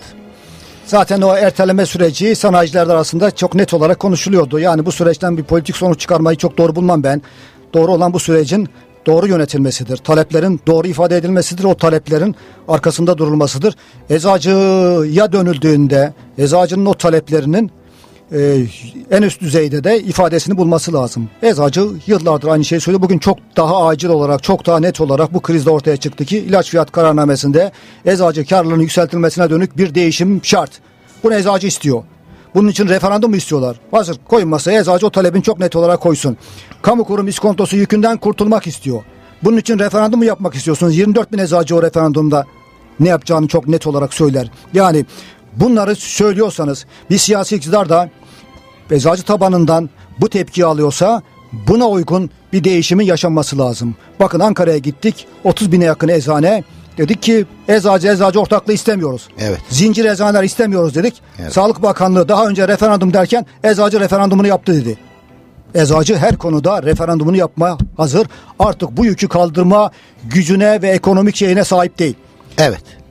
Speaker 3: Zaten o erteleme süreci sanayiciler arasında çok net olarak konuşuluyordu. Yani bu süreçten bir politik sonuç çıkarmayı çok doğru bulmam ben. Doğru olan bu sürecin doğru yönetilmesidir. Taleplerin doğru ifade edilmesidir. O taleplerin arkasında durulmasıdır. Eczacıya dönüldüğünde eczacının o taleplerinin e, en üst düzeyde de ifadesini bulması lazım. Eczacı yıllardır aynı şeyi söylüyor. Bugün çok daha acil olarak, çok daha net olarak bu krizde ortaya çıktı ki ilaç fiyat kararnamesinde eczacı karlılığının yükseltilmesine dönük bir değişim şart. Bunu eczacı istiyor. Bunun için referandum mu istiyorlar? Hazır koyun masaya eczacı o talebin çok net olarak koysun. Kamu kurum iskontosu yükünden kurtulmak istiyor. Bunun için referandum mu yapmak istiyorsunuz? 24 bin eczacı o referandumda ne yapacağını çok net olarak söyler. Yani bunları söylüyorsanız bir siyasi iktidar da eczacı tabanından bu tepki alıyorsa buna uygun bir değişimin yaşanması lazım. Bakın Ankara'ya gittik 30 bine yakın eczane dedik ki eczacı eczacı ortaklığı istemiyoruz.
Speaker 2: Evet.
Speaker 3: Zincir eczaneler istemiyoruz dedik. Evet. Sağlık Bakanlığı daha önce referandum derken eczacı referandumunu yaptı dedi. Eczacı her konuda referandumunu yapmaya hazır. Artık bu yükü kaldırma gücüne ve ekonomik şeyine sahip değil.
Speaker 2: Evet.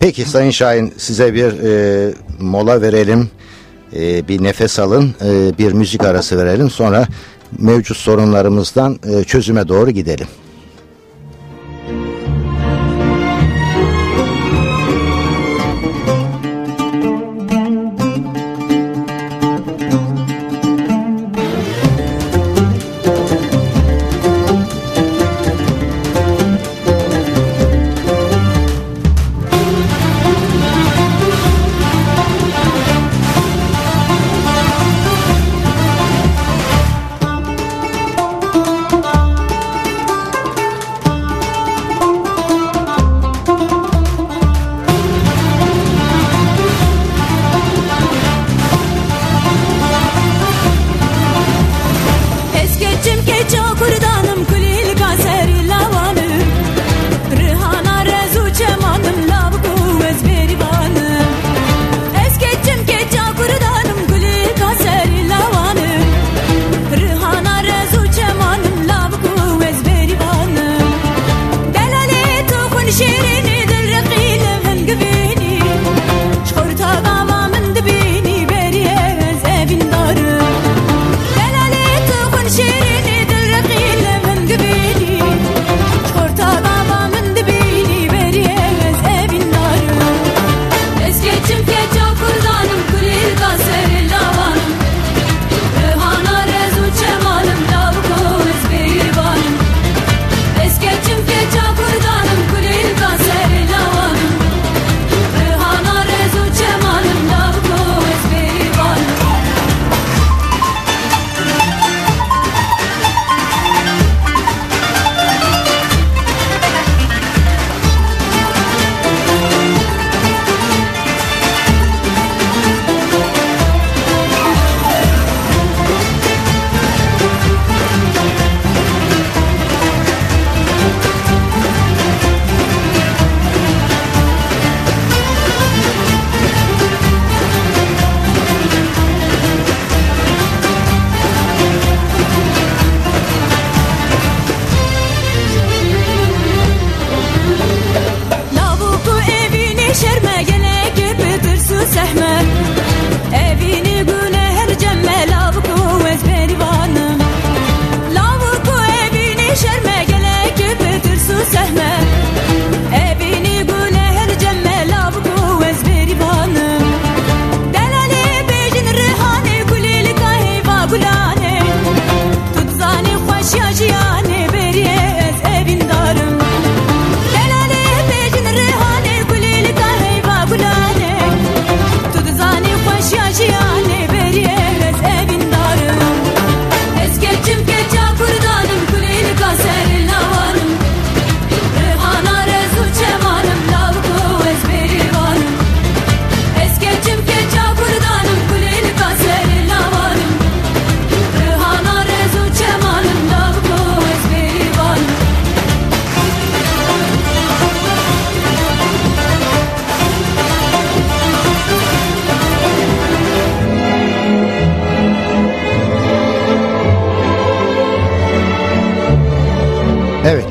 Speaker 1: Peki Sayın Şahin size bir e, mola verelim. E, bir nefes alın. E, bir müzik arası verelim. Sonra mevcut sorunlarımızdan e, çözüme doğru gidelim.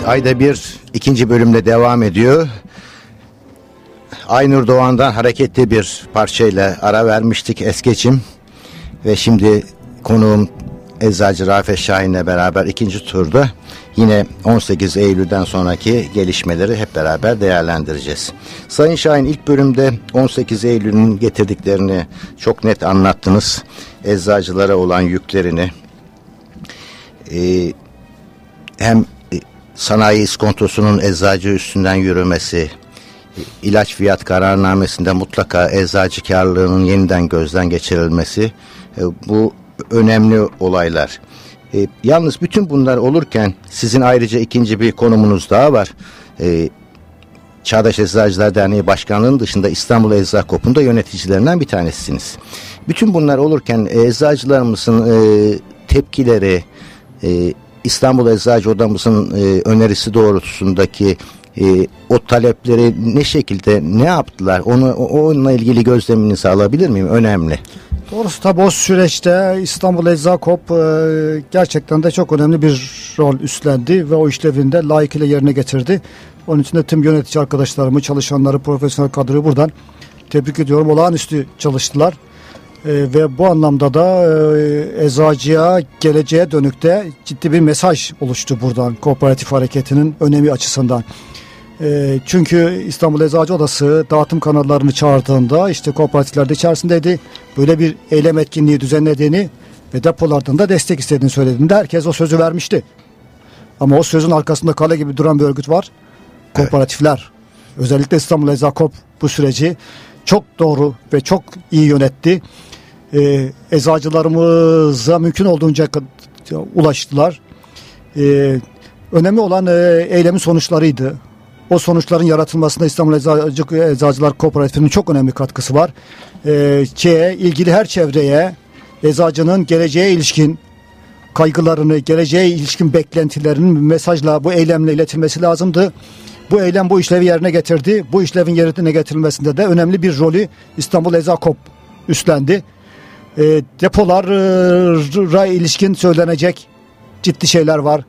Speaker 1: Ayda bir ikinci bölümde devam ediyor. Aynur Doğan'dan hareketli bir parçayla ara vermiştik es geçim. Ve şimdi konuğum Eczacı Rafet Şahin'le beraber ikinci turda yine 18 Eylül'den sonraki gelişmeleri hep beraber değerlendireceğiz. Sayın Şahin ilk bölümde 18 Eylül'ün getirdiklerini çok net anlattınız. Eczacılara olan yüklerini e, hem sanayi iskontosunun eczacı üstünden yürümesi, ilaç fiyat kararnamesinde mutlaka eczacı karlılığının yeniden gözden geçirilmesi e, bu önemli olaylar. E, yalnız bütün bunlar olurken sizin ayrıca ikinci bir konumunuz daha var. E, Çağdaş Eczacılar Derneği Başkanlığı'nın dışında İstanbul Eczacı Kopu'nda yöneticilerinden bir tanesisiniz. Bütün bunlar olurken eczacılarımızın e, tepkileri, İstanbul Eczacı Odamızın e, önerisi doğrultusundaki e, o talepleri ne şekilde ne yaptılar onu onunla ilgili gözleminizi alabilir miyim? Önemli.
Speaker 3: Doğrusu tabi o süreçte İstanbul Eczakop e, gerçekten de çok önemli bir rol üstlendi ve o işlevinde layıkıyla yerine getirdi. Onun için de tüm yönetici arkadaşlarımı, çalışanları, profesyonel kadroyu buradan tebrik ediyorum. Olağanüstü çalıştılar. E, ve bu anlamda da e, eczacıya geleceğe dönük de ciddi bir mesaj oluştu buradan kooperatif hareketinin önemi açısından. E, çünkü İstanbul Eczacı Odası dağıtım kanallarını çağırdığında işte kooperatifler de içerisindeydi. Böyle bir eylem etkinliği düzenlediğini ve depolardan da destek istediğini söylediğinde herkes o sözü vermişti. Ama o sözün arkasında kale gibi duran bir örgüt var. Kooperatifler. Evet. Özellikle İstanbul Eczacı bu süreci çok doğru ve çok iyi yönetti. Ee, eczacılarımıza mümkün olduğunca ulaştılar. Ee, önemli olan e, eylemin sonuçlarıydı. O sonuçların yaratılmasında İstanbul Eczacı, Eczacılar Kooperatifi'nin çok önemli katkısı var. Ee, şeye, ilgili her çevreye eczacının geleceğe ilişkin kaygılarını, geleceğe ilişkin beklentilerinin mesajla bu eylemle iletilmesi lazımdı. Bu eylem bu işlevi yerine getirdi. Bu işlevin yerine getirilmesinde de önemli bir rolü İstanbul Ezakop üstlendi. E, depolara ilişkin söylenecek ciddi şeyler var.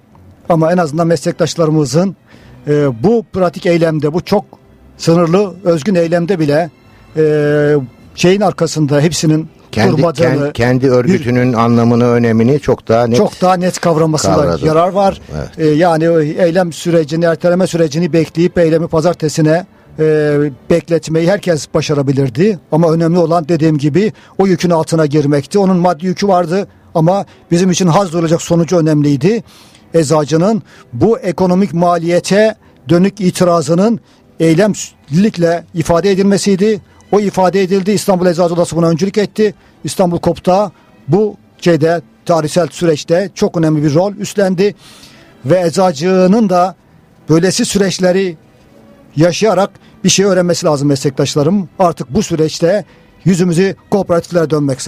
Speaker 3: Ama en azından meslektaşlarımızın e, bu pratik eylemde, bu çok sınırlı, özgün eylemde bile e, şeyin arkasında hepsinin
Speaker 2: kendi, durmadığını, kendi, kendi örgütünün bir, anlamını, önemini çok daha net
Speaker 3: çok daha net kavramasında kavradı. yarar var. Evet. Ee, yani eylem sürecini, erteleme sürecini bekleyip eylemi pazartesine e, bekletmeyi herkes başarabilirdi. Ama önemli olan dediğim gibi o yükün altına girmekti. Onun maddi yükü vardı ama bizim için haz olacak sonucu önemliydi. Eczacının bu ekonomik maliyete dönük itirazının eylemlikle ifade edilmesiydi. O ifade edildi. İstanbul Eczacı Odası buna öncülük etti. İstanbul Kopta bu şeyde tarihsel süreçte çok önemli bir rol üstlendi. Ve eczacının da böylesi süreçleri yaşayarak bir şey öğrenmesi lazım meslektaşlarım. Artık bu süreçte yüzümüzü kooperatiflere dönmek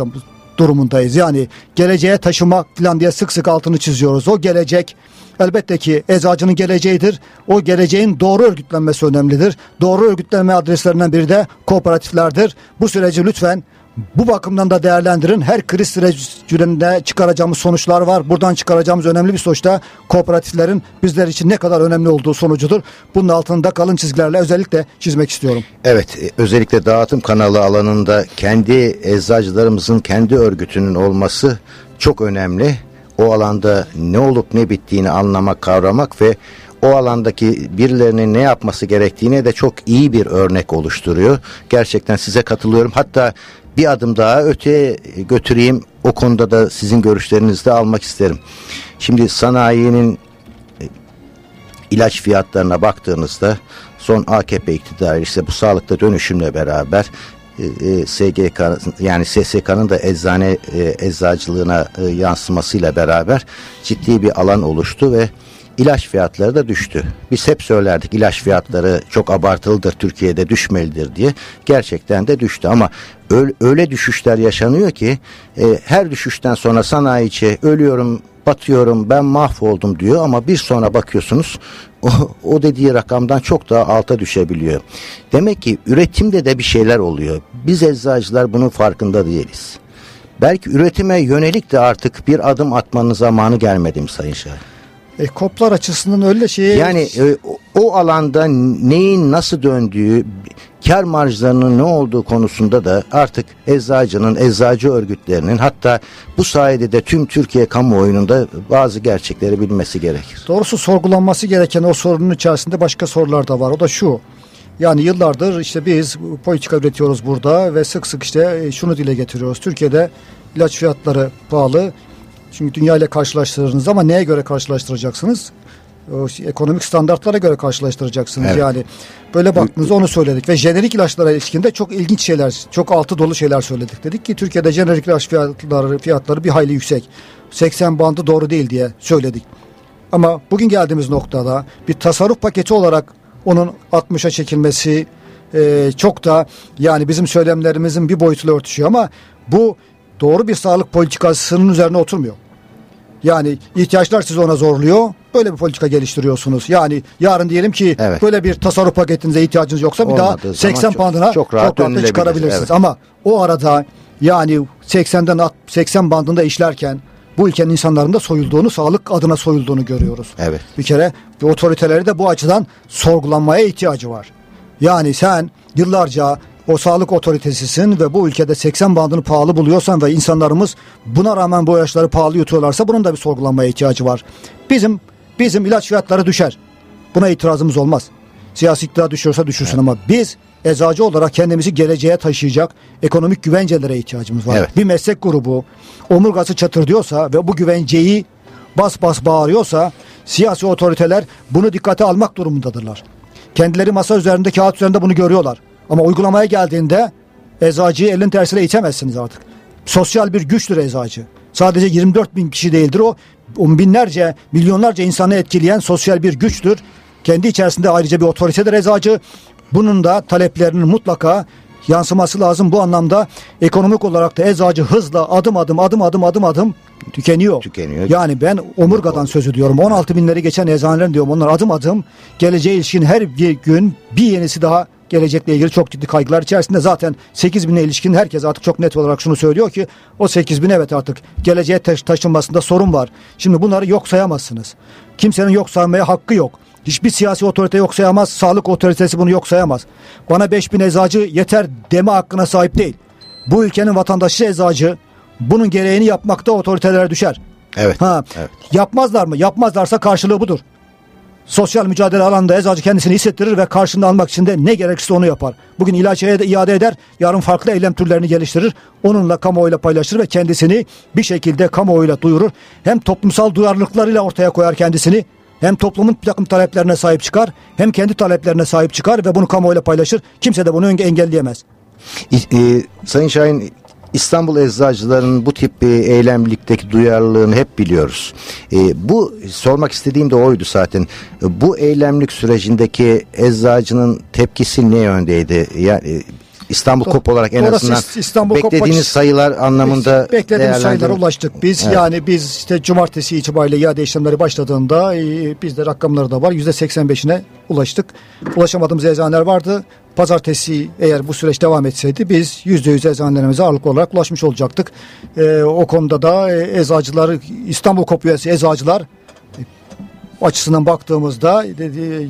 Speaker 3: durumundayız. Yani geleceğe taşımak falan diye sık sık altını çiziyoruz. O gelecek elbette ki eczacının geleceğidir. O geleceğin doğru örgütlenmesi önemlidir. Doğru örgütlenme adreslerinden biri de kooperatiflerdir. Bu süreci lütfen bu bakımdan da değerlendirin. Her kriz sürecinde çıkaracağımız sonuçlar var. Buradan çıkaracağımız önemli bir sonuç da kooperatiflerin bizler için ne kadar önemli olduğu sonucudur. Bunun altında kalın çizgilerle özellikle çizmek istiyorum.
Speaker 2: Evet, e, özellikle dağıtım kanalı alanında kendi eczacılarımızın kendi örgütünün olması çok önemli. O alanda ne olup ne bittiğini anlamak, kavramak ve o alandaki birilerinin ne yapması gerektiğine de çok iyi bir örnek oluşturuyor. Gerçekten size katılıyorum. Hatta bir adım daha öteye götüreyim. O konuda da sizin görüşlerinizi de almak isterim. Şimdi sanayinin e, ilaç fiyatlarına baktığınızda son AKP iktidarı işte bu sağlıkta dönüşümle beraber e, e, SGK yani SSK'nın da eczane eczacılığına yansımasıyla beraber ciddi bir alan oluştu ve ilaç fiyatları da düştü. Biz hep söylerdik ilaç fiyatları çok abartılıdır Türkiye'de düşmelidir diye. Gerçekten de düştü ama öyle, düşüşler yaşanıyor ki e, her düşüşten sonra sanayici ölüyorum batıyorum ben mahvoldum diyor ama bir sonra bakıyorsunuz o, o dediği rakamdan çok daha alta düşebiliyor. Demek ki üretimde de bir şeyler oluyor. Biz eczacılar bunun farkında değiliz. Belki üretime yönelik de artık bir adım atmanın zamanı gelmedi mi Sayın Şahin?
Speaker 3: E, koplar açısından öyle şey.
Speaker 2: Yani e, o alanda neyin nasıl döndüğü, kar marjlarının ne olduğu konusunda da artık eczacının, eczacı örgütlerinin hatta bu sayede de tüm Türkiye kamuoyunun bazı gerçekleri bilmesi gerekir.
Speaker 3: Doğrusu sorgulanması gereken o sorunun içerisinde başka sorular da var. O da şu. Yani yıllardır işte biz politika üretiyoruz burada ve sık sık işte e, şunu dile getiriyoruz. Türkiye'de ilaç fiyatları pahalı. Çünkü dünya ile karşılaştırdınız ama neye göre karşılaştıracaksınız? Ekonomik standartlara göre karşılaştıracaksınız evet. yani. Böyle baktığınızda onu söyledik ve jenerik ilaçlara ilişkinde çok ilginç şeyler, çok altı dolu şeyler söyledik. Dedik ki Türkiye'de jenerik ilaç fiyatları, fiyatları bir hayli yüksek. 80 bandı doğru değil diye söyledik. Ama bugün geldiğimiz noktada bir tasarruf paketi olarak onun 60'a çekilmesi e, çok da yani bizim söylemlerimizin bir boyutuyla örtüşüyor ama bu doğru bir sağlık politikasının üzerine oturmuyor. Yani ihtiyaçlar sizi ona zorluyor. Böyle bir politika geliştiriyorsunuz. Yani yarın diyelim ki evet. böyle bir tasarruf paketinize ihtiyacınız yoksa bir Olmadığı daha 80 bandına çok rahat, çok çıkarabilirsiniz. Evet. Ama o arada yani 80'den 80 bandında işlerken bu ülkenin insanların soyulduğunu, sağlık adına soyulduğunu görüyoruz.
Speaker 2: Evet.
Speaker 3: Bir kere otoriteleri de bu açıdan sorgulanmaya ihtiyacı var. Yani sen yıllarca o sağlık otoritesisin ve bu ülkede 80 bandını pahalı buluyorsan ve insanlarımız buna rağmen bu yaşları pahalı yutuyorlarsa bunun da bir sorgulanmaya ihtiyacı var. Bizim bizim ilaç fiyatları düşer. Buna itirazımız olmaz. Siyasi iktidar düşüyorsa düşürsün evet. ama biz eczacı olarak kendimizi geleceğe taşıyacak ekonomik güvencelere ihtiyacımız var. Evet. Bir meslek grubu omurgası çatır diyorsa ve bu güvenceyi bas bas bağırıyorsa siyasi otoriteler bunu dikkate almak durumundadırlar. Kendileri masa üzerinde kağıt üzerinde bunu görüyorlar. Ama uygulamaya geldiğinde eczacıyı elin tersiyle itemezsiniz artık. Sosyal bir güçtür eczacı. Sadece 24 bin kişi değildir o. On binlerce, milyonlarca insanı etkileyen sosyal bir güçtür. Kendi içerisinde ayrıca bir otoritedir eczacı. Bunun da taleplerinin mutlaka yansıması lazım. Bu anlamda ekonomik olarak da eczacı hızla adım adım adım adım adım adım tükeniyor. Tükeniyor. Yani ben omurgadan söz ediyorum. 16 binleri geçen eczanelerin diyorum. Onlar adım adım geleceğe ilişkin her bir gün bir yenisi daha gelecekle ilgili çok ciddi kaygılar içerisinde. Zaten 8 bine ilişkin herkes artık çok net olarak şunu söylüyor ki o 8 bin evet artık geleceğe taş taşınmasında sorun var. Şimdi bunları yok sayamazsınız. Kimsenin yok saymaya hakkı yok. Hiçbir siyasi otorite yok sayamaz. Sağlık otoritesi bunu yok sayamaz. Bana 5 bin eczacı yeter deme hakkına sahip değil. Bu ülkenin vatandaşı eczacı bunun gereğini yapmakta otoritelere düşer.
Speaker 2: Evet.
Speaker 3: Ha,
Speaker 2: evet.
Speaker 3: Yapmazlar mı? Yapmazlarsa karşılığı budur. Sosyal mücadele alanında eczacı kendisini hissettirir ve karşında almak için de ne gerekirse onu yapar. Bugün ilaçaya da iade eder, yarın farklı eylem türlerini geliştirir. Onunla kamuoyuyla paylaşır ve kendisini bir şekilde kamuoyuyla duyurur. Hem toplumsal duyarlılıklarıyla ortaya koyar kendisini hem toplumun bir takım taleplerine sahip çıkar hem kendi taleplerine sahip çıkar ve bunu kamuoyuyla paylaşır. Kimse de bunu engelleyemez.
Speaker 2: E, Sayın Şahin İstanbul eczacılarının bu tip e, eylemlikteki duyarlılığını hep biliyoruz. E, bu sormak istediğim de oydu zaten. E, bu eylemlik sürecindeki eczacının tepkisi ne yöndeydi? Yani İstanbul Kop olarak en Orası azından İstanbul beklediğiniz Kop sayılar anlamında
Speaker 3: biz beklediğimiz sayılara ulaştık. Biz evet. yani biz işte cumartesi itibariyle iade işlemleri başladığında e, bizde rakamları da var. Yüzde 85'ine ulaştık. Ulaşamadığımız eczaneler vardı. Pazartesi eğer bu süreç devam etseydi biz yüzde yüz eczanelerimize ağırlıklı olarak ulaşmış olacaktık. E, o konuda da e, eczacılar İstanbul Kop üyesi eczacılar e, açısından baktığımızda e,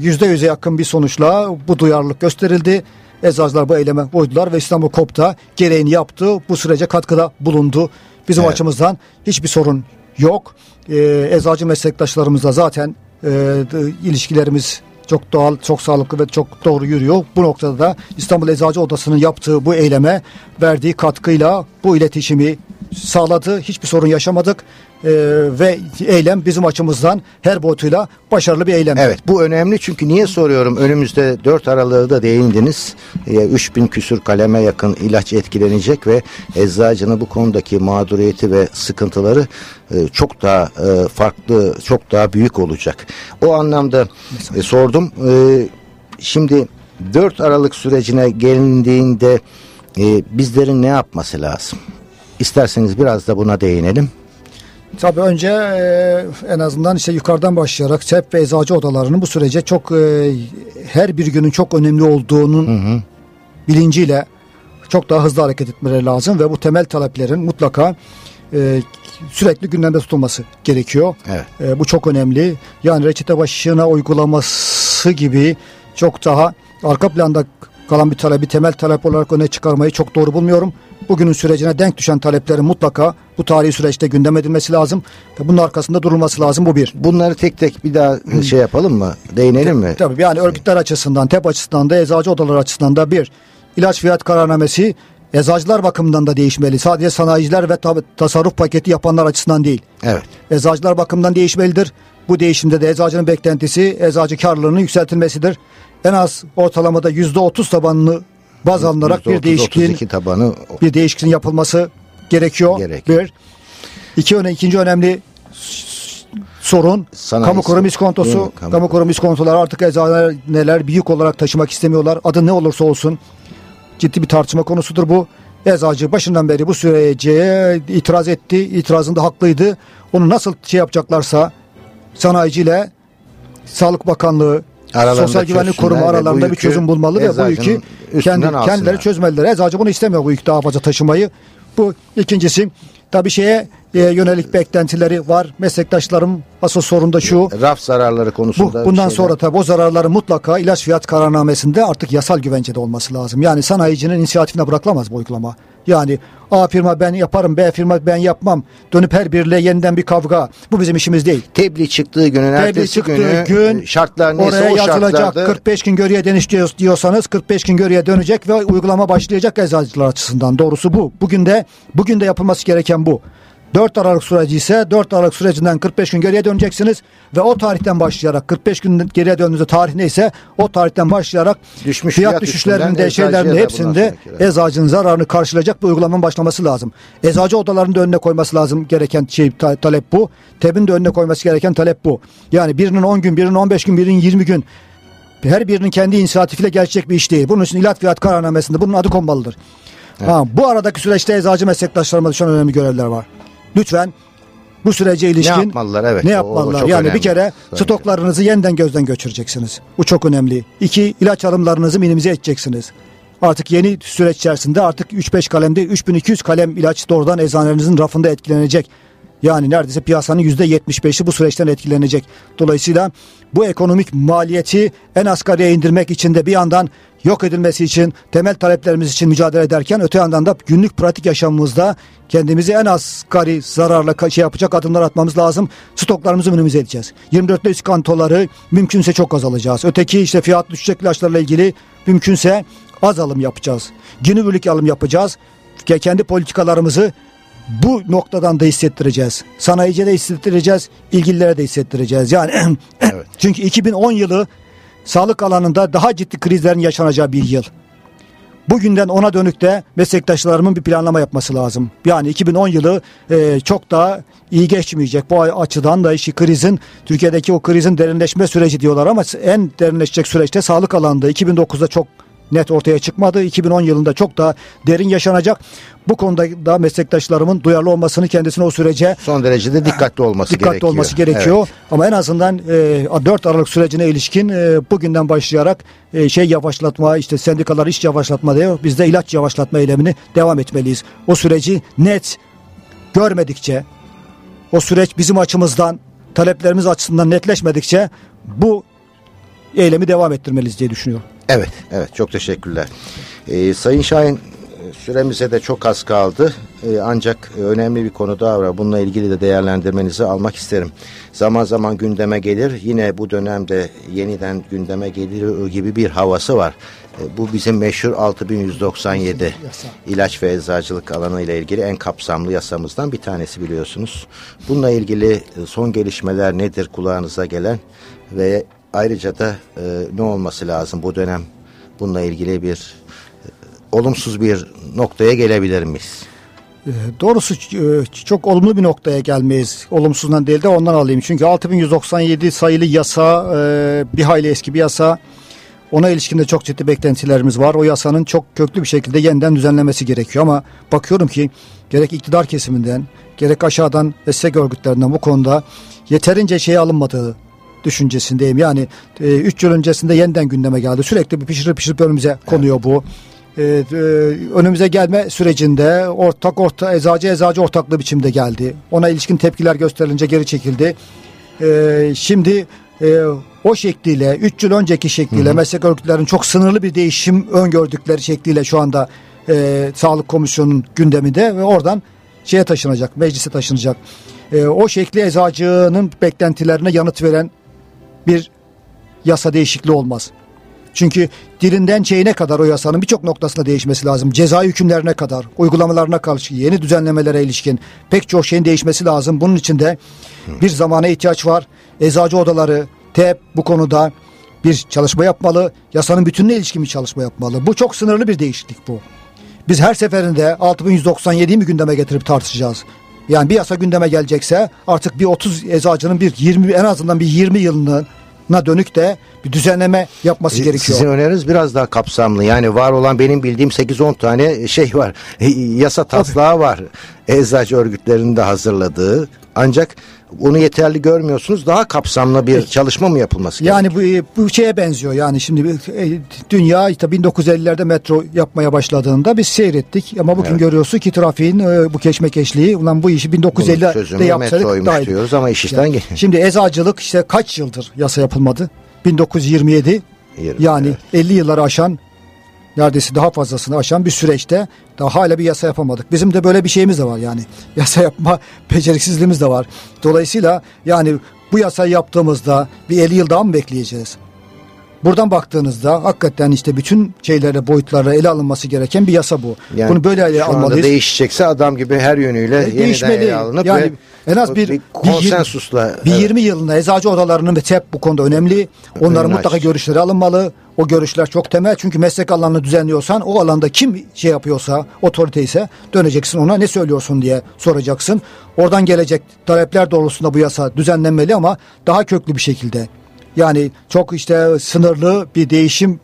Speaker 3: yüzde yüze yakın bir sonuçla bu duyarlılık gösterildi. Eczacılar bu eyleme uydular ve İstanbul KOP'ta gereğini yaptı. Bu sürece katkıda bulundu. Bizim evet. açımızdan hiçbir sorun yok. Ee, eczacı meslektaşlarımızla zaten e, ilişkilerimiz çok doğal, çok sağlıklı ve çok doğru yürüyor. Bu noktada da İstanbul Eczacı Odası'nın yaptığı bu eyleme verdiği katkıyla bu iletişimi sağladı. Hiçbir sorun yaşamadık e, ve eylem bizim açımızdan her boyutuyla başarılı bir eylem.
Speaker 2: Evet bu önemli çünkü niye soruyorum önümüzde 4 Aralık'ta da değindiniz. E, 3000 küsür kaleme yakın ilaç etkilenecek ve eczacının bu konudaki mağduriyeti ve sıkıntıları e, çok daha e, farklı çok daha büyük olacak. O anlamda e, sordum. E, şimdi 4 Aralık sürecine gelindiğinde e, bizlerin ne yapması lazım? İsterseniz biraz da buna değinelim.
Speaker 3: Tabii önce e, en azından işte yukarıdan başlayarak SEP ve eczacı odalarının bu sürece çok e, her bir günün çok önemli olduğunun hı hı. bilinciyle çok daha hızlı hareket etmeleri lazım ve bu temel taleplerin mutlaka e, sürekli gündemde tutulması gerekiyor.
Speaker 2: Evet.
Speaker 3: E, bu çok önemli. Yani reçete başına uygulaması gibi çok daha arka planda kalan bir talebi temel talep olarak öne çıkarmayı çok doğru bulmuyorum bugünün sürecine denk düşen taleplerin mutlaka bu tarihi süreçte gündem edilmesi lazım ve bunun arkasında durulması lazım bu bir.
Speaker 2: Bunları tek tek bir daha şey yapalım mı? Değinelim mi?
Speaker 3: Tabii yani örgütler açısından, TEP açısından da, eczacı odaları açısından da bir. ilaç fiyat kararnamesi eczacılar bakımından da değişmeli. Sadece sanayiciler ve tasarruf paketi yapanlar açısından değil.
Speaker 2: Evet.
Speaker 3: Eczacılar bakımından değişmelidir. Bu değişimde de eczacının beklentisi eczacı karlılığının yükseltilmesidir. En az ortalamada yüzde otuz tabanını baz alınarak bir değişikliğin tabanı bir değişikliğin yapılması gerekiyor. Gerek. Bir. İki öne, ikinci önemli sorun Sanayi kamu korum iskontosu. Kamu, kamu korum iskontolar artık eczaneler büyük olarak taşımak istemiyorlar. Adı ne olursa olsun ciddi bir tartışma konusudur bu. Eczacı başından beri bu sürece itiraz etti. İtirazında haklıydı. Onu nasıl şey yapacaklarsa sanayiciyle Sağlık Bakanlığı Aralarında Sosyal Güvenlik Kurumu aralarında bir çözüm bulmalı ve bu yükü kendi, kendileri çözmeliler. Eczacı bunu istemiyor bu yükü daha fazla taşımayı. Bu ikincisi Tabii şeye e, yönelik beklentileri var. Meslektaşlarım asıl sorun da şu.
Speaker 2: Raf zararları konusunda.
Speaker 3: Bu, bundan şeyler... sonra tabii o zararları mutlaka ilaç fiyat kararnamesinde artık yasal güvencede olması lazım. Yani sanayicinin inisiyatifine bırakılamaz bu uygulama. Yani A firma ben yaparım, B firma ben yapmam. Dönüp her biriyle yeniden bir kavga. Bu bizim işimiz değil.
Speaker 2: Tebliğ çıktığı günün Tebliğ ertesi çıktığı günü gün şartlar neyse
Speaker 3: oraya
Speaker 2: o
Speaker 3: yazılacak.
Speaker 2: Şartlarda...
Speaker 3: 45 gün geriye dönüş diyorsanız 45 gün geriye dönecek ve uygulama başlayacak eczacılar açısından. Doğrusu bu. Bugün de bugün de yapılması gereken bu. 4 Aralık süreci ise 4 Aralık sürecinden 45 gün geriye döneceksiniz ve o tarihten başlayarak 45 gün geriye döndüğünüzde tarih neyse o tarihten başlayarak Düşmüş fiyat, fiyat düşüşlerinde şeylerinde hepsinde eczacının zararını karşılayacak bir uygulamanın başlaması lazım. Eczacı odalarının da önüne koyması lazım gereken şey ta, talep bu. TEB'in de önüne koyması gereken talep bu. Yani birinin 10 gün, birinin 15 gün, birinin 20 gün her birinin kendi inisiyatifiyle gerçek bir iş değil. Bunun için ilat fiyat kararnamesinde bunun adı konmalıdır. Evet. Ha, bu aradaki süreçte eczacı meslektaşlarıma düşen önemli görevler var. Lütfen bu sürece ilişkin
Speaker 2: ne yapmalılar evet.
Speaker 3: Ne yapmalılar? O, yani önemli. bir kere stoklarınızı yeniden gözden geçireceksiniz. Bu çok önemli. İki, ilaç alımlarınızı minimize edeceksiniz. Artık yeni süreç içerisinde artık 3-5 kalemde 3200 kalem ilaç doğrudan eczanelerinizin rafında etkilenecek. Yani neredeyse piyasanın %75'i bu süreçten etkilenecek. Dolayısıyla bu ekonomik maliyeti en asgariye indirmek için de bir yandan yok edilmesi için temel taleplerimiz için mücadele ederken öte yandan da günlük pratik yaşamımızda kendimizi en asgari zararla şey yapacak adımlar atmamız lazım. Stoklarımızı minimize edeceğiz. 24'te üst kantoları mümkünse çok azalacağız. Öteki işte fiyat düşecek ilaçlarla ilgili mümkünse az alım yapacağız. Günübirlik alım yapacağız. Kendi politikalarımızı bu noktadan da hissettireceğiz. Sanayiciye de hissettireceğiz, ilgililere de hissettireceğiz. Yani evet. çünkü 2010 yılı sağlık alanında daha ciddi krizlerin yaşanacağı bir yıl. Bugünden ona dönük de meslektaşlarımın bir planlama yapması lazım. Yani 2010 yılı e, çok daha iyi geçmeyecek. Bu açıdan da işi krizin, Türkiye'deki o krizin derinleşme süreci diyorlar ama en derinleşecek süreçte sağlık alanında 2009'da çok net ortaya çıkmadı. 2010 yılında çok daha derin yaşanacak. Bu konuda da meslektaşlarımın duyarlı olmasını kendisine o sürece
Speaker 2: son derecede dikkatli olması
Speaker 3: dikkatli
Speaker 2: gerekiyor.
Speaker 3: olması gerekiyor. Evet. Ama en azından e, 4 Aralık sürecine ilişkin e, bugünden başlayarak e, şey yavaşlatma işte sendikalar iş yavaşlatma diyor. Biz de ilaç yavaşlatma eylemini devam etmeliyiz. O süreci net görmedikçe o süreç bizim açımızdan taleplerimiz açısından netleşmedikçe bu eylemi devam ettirmeliyiz diye düşünüyorum.
Speaker 2: Evet, evet çok teşekkürler. Ee, Sayın Şahin süremize de çok az kaldı. Ee, ancak önemli bir konu daha var. Bununla ilgili de değerlendirmenizi almak isterim. Zaman zaman gündeme gelir. Yine bu dönemde yeniden gündeme gelir gibi bir havası var. Ee, bu bizim meşhur 6197 ilaç ve eczacılık alanı ile ilgili en kapsamlı yasamızdan bir tanesi biliyorsunuz. Bununla ilgili son gelişmeler nedir kulağınıza gelen ve ayrıca da e, ne olması lazım bu dönem bununla ilgili bir e, olumsuz bir noktaya gelebilir miyiz?
Speaker 3: E, doğrusu e, çok olumlu bir noktaya gelmeyiz. Olumsuzdan değil de ondan alayım. Çünkü 6197 sayılı yasa bir hayli eski bir yasa. Ona ilişkin de çok ciddi beklentilerimiz var. O yasanın çok köklü bir şekilde yeniden düzenlemesi gerekiyor ama bakıyorum ki gerek iktidar kesiminden gerek aşağıdan meslek örgütlerinden bu konuda yeterince şey alınmadığı düşüncesindeyim. Yani 3 e, yıl öncesinde yeniden gündeme geldi. Sürekli bir pişirip pişirip önümüze konuyor bu. E, e, önümüze gelme sürecinde ortak orta eczacı eczacı ortaklığı biçimde geldi. Ona ilişkin tepkiler gösterilince geri çekildi. E, şimdi e, o şekliyle 3 yıl önceki şekliyle hı hı. meslek örgütlerinin çok sınırlı bir değişim öngördükleri şekliyle şu anda e, Sağlık Komisyonu'nun gündeminde ve oradan şeye taşınacak, meclise taşınacak. E, o şekli eczacının beklentilerine yanıt veren bir yasa değişikliği olmaz. Çünkü dilinden şeyine kadar o yasanın birçok noktasında değişmesi lazım. Ceza hükümlerine kadar, uygulamalarına karşı yeni düzenlemelere ilişkin pek çok şeyin değişmesi lazım. Bunun için de bir zamana ihtiyaç var. Eczacı odaları, TEP bu konuda bir çalışma yapmalı. Yasanın bütününe ilişkin bir çalışma yapmalı. Bu çok sınırlı bir değişiklik bu. Biz her seferinde 6197'yi mi gündeme getirip tartışacağız? Yani bir yasa gündeme gelecekse artık bir 30 eczacının bir 20 en azından bir 20 yılına dönük de bir düzenleme yapması
Speaker 2: Sizin
Speaker 3: gerekiyor.
Speaker 2: Sizin öneriniz biraz daha kapsamlı. Yani var olan benim bildiğim 8-10 tane şey var. Yasa taslağı var. Eczacı örgütlerinin de hazırladığı. Ancak bunu yeterli görmüyorsunuz. Daha kapsamlı bir çalışma mı yapılması
Speaker 3: gerekiyor? Yani bu, bu şeye benziyor. Yani şimdi e, dünya işte 1950'lerde metro yapmaya başladığında biz seyrettik. Ama bugün evet. görüyorsun ki trafiğin e, bu keşmekeşliği ulan bu işi 1950'de yapsaydık
Speaker 2: daha diyoruz ama iş işten yani,
Speaker 3: Şimdi eczacılık işte kaç yıldır yasa yapılmadı? 1927 20, yani evet. 50 yılları aşan neredeyse daha fazlasını aşan bir süreçte daha hala bir yasa yapamadık. Bizim de böyle bir şeyimiz de var yani. Yasa yapma beceriksizliğimiz de var. Dolayısıyla yani bu yasayı yaptığımızda bir 50 yıl daha mı bekleyeceğiz? Buradan baktığınızda hakikaten işte bütün şeylerle boyutlarla ele alınması gereken bir yasa bu.
Speaker 2: Yani Bunu böyle ele almalıyız. değişecekse adam gibi her yönüyle e, yeniden ele alınıp yani en az bir, bir konsensusla
Speaker 3: bir, bir evet. 20 yılında eczacı odalarının ve TEP bu konuda önemli. Onların Önemli mutlaka açık. görüşleri alınmalı. O görüşler çok temel çünkü meslek alanını düzenliyorsan o alanda kim şey yapıyorsa otorite ise döneceksin ona ne söylüyorsun diye soracaksın. Oradan gelecek talepler doğrultusunda bu yasa düzenlenmeli ama daha köklü bir şekilde yani çok işte sınırlı bir değişim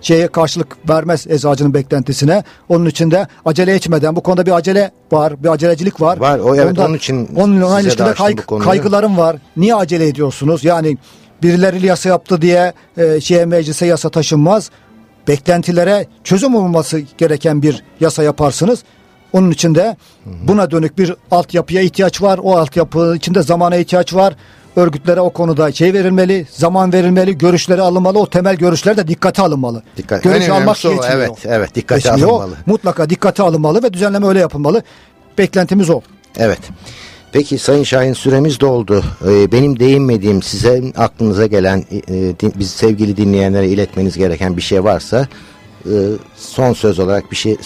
Speaker 3: şeye karşılık vermez eczacının beklentisine. Onun için de acele etmeden bu konuda bir acele var, bir acelecilik var.
Speaker 2: Var. O evet Ondan, onun için
Speaker 3: onunla ilişkide kay, kaygılarım var. Niye acele ediyorsunuz? Yani birileri yasa yaptı diye e, şeye meclise yasa taşınmaz. Beklentilere çözüm olması gereken bir yasa yaparsınız. Onun için de buna dönük bir altyapıya ihtiyaç var. O altyapı içinde zamana ihtiyaç var örgütlere o konuda şey verilmeli, zaman verilmeli, görüşleri alınmalı. O temel görüşler de dikkate alınmalı.
Speaker 2: Dikkat. Görüş almak yetmiyor. Evet, evet dikkate yetmiyor. alınmalı.
Speaker 3: Mutlaka dikkate alınmalı ve düzenleme öyle yapılmalı. Beklentimiz o.
Speaker 2: Evet. Peki Sayın Şahin süremiz doldu. Ee, benim değinmediğim size aklınıza gelen e, biz sevgili dinleyenlere iletmeniz gereken bir şey varsa e, son söz olarak bir şey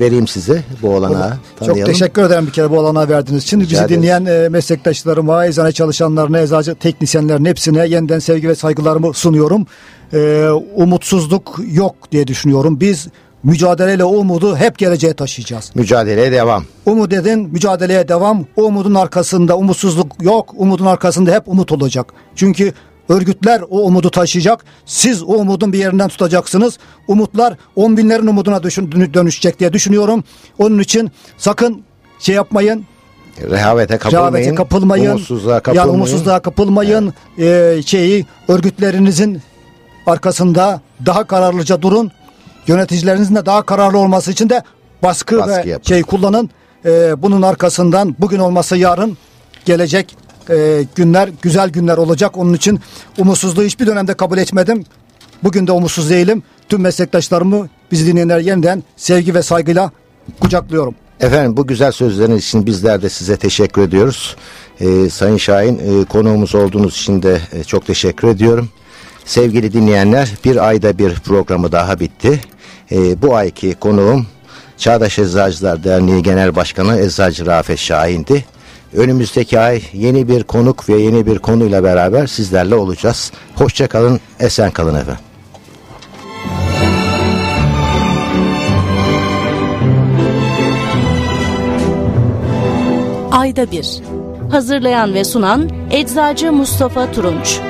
Speaker 2: vereyim size bu olanağı
Speaker 3: tanıyalım. Çok teşekkür ederim bir kere bu olanağı verdiğiniz için. Rica Bizi ederiz. dinleyen e, meslektaşlarıma, eczane çalışanlarına, eczacı teknisyenlerin hepsine yeniden sevgi ve saygılarımı sunuyorum. E, umutsuzluk yok diye düşünüyorum. Biz mücadeleyle o umudu hep geleceğe taşıyacağız.
Speaker 2: Mücadeleye devam.
Speaker 3: Umut edin, mücadeleye devam. O umudun arkasında umutsuzluk yok. Umudun arkasında hep umut olacak. Çünkü Örgütler o umudu taşıyacak. Siz o umudun bir yerinden tutacaksınız. Umutlar on binlerin umuduna dönüşecek diye düşünüyorum. Onun için sakın şey yapmayın.
Speaker 2: Rehavete kapılmayın. Rehavete
Speaker 3: kapılmayın. Umutsuzluğa kapılmayın. Yani umutsuzluğa kapılmayın. Evet. Ee, şeyi örgütlerinizin arkasında daha kararlıca durun. Yöneticilerinizin de daha kararlı olması için de baskı, baskı ve yapın. şey kullanın. Ee, bunun arkasından bugün olmasa yarın gelecek e, günler güzel günler olacak. Onun için umutsuzluğu hiçbir dönemde kabul etmedim. Bugün de umutsuz değilim. Tüm meslektaşlarımı bizi dinleyenler yeniden sevgi ve saygıyla kucaklıyorum.
Speaker 2: Efendim bu güzel sözleriniz için bizler de size teşekkür ediyoruz. Ee, Sayın Şahin e, konuğumuz olduğunuz için de e, çok teşekkür ediyorum. Sevgili dinleyenler bir ayda bir programı daha bitti. E, bu ayki konuğum Çağdaş Eczacılar Derneği Genel Başkanı Eczacı Rafet Şahin'di. Önümüzdeki ay yeni bir konuk ve yeni bir konuyla beraber sizlerle olacağız. Hoşçakalın, esen kalın efendim.
Speaker 1: Ayda bir. Hazırlayan ve sunan Eczacı Mustafa Turunç.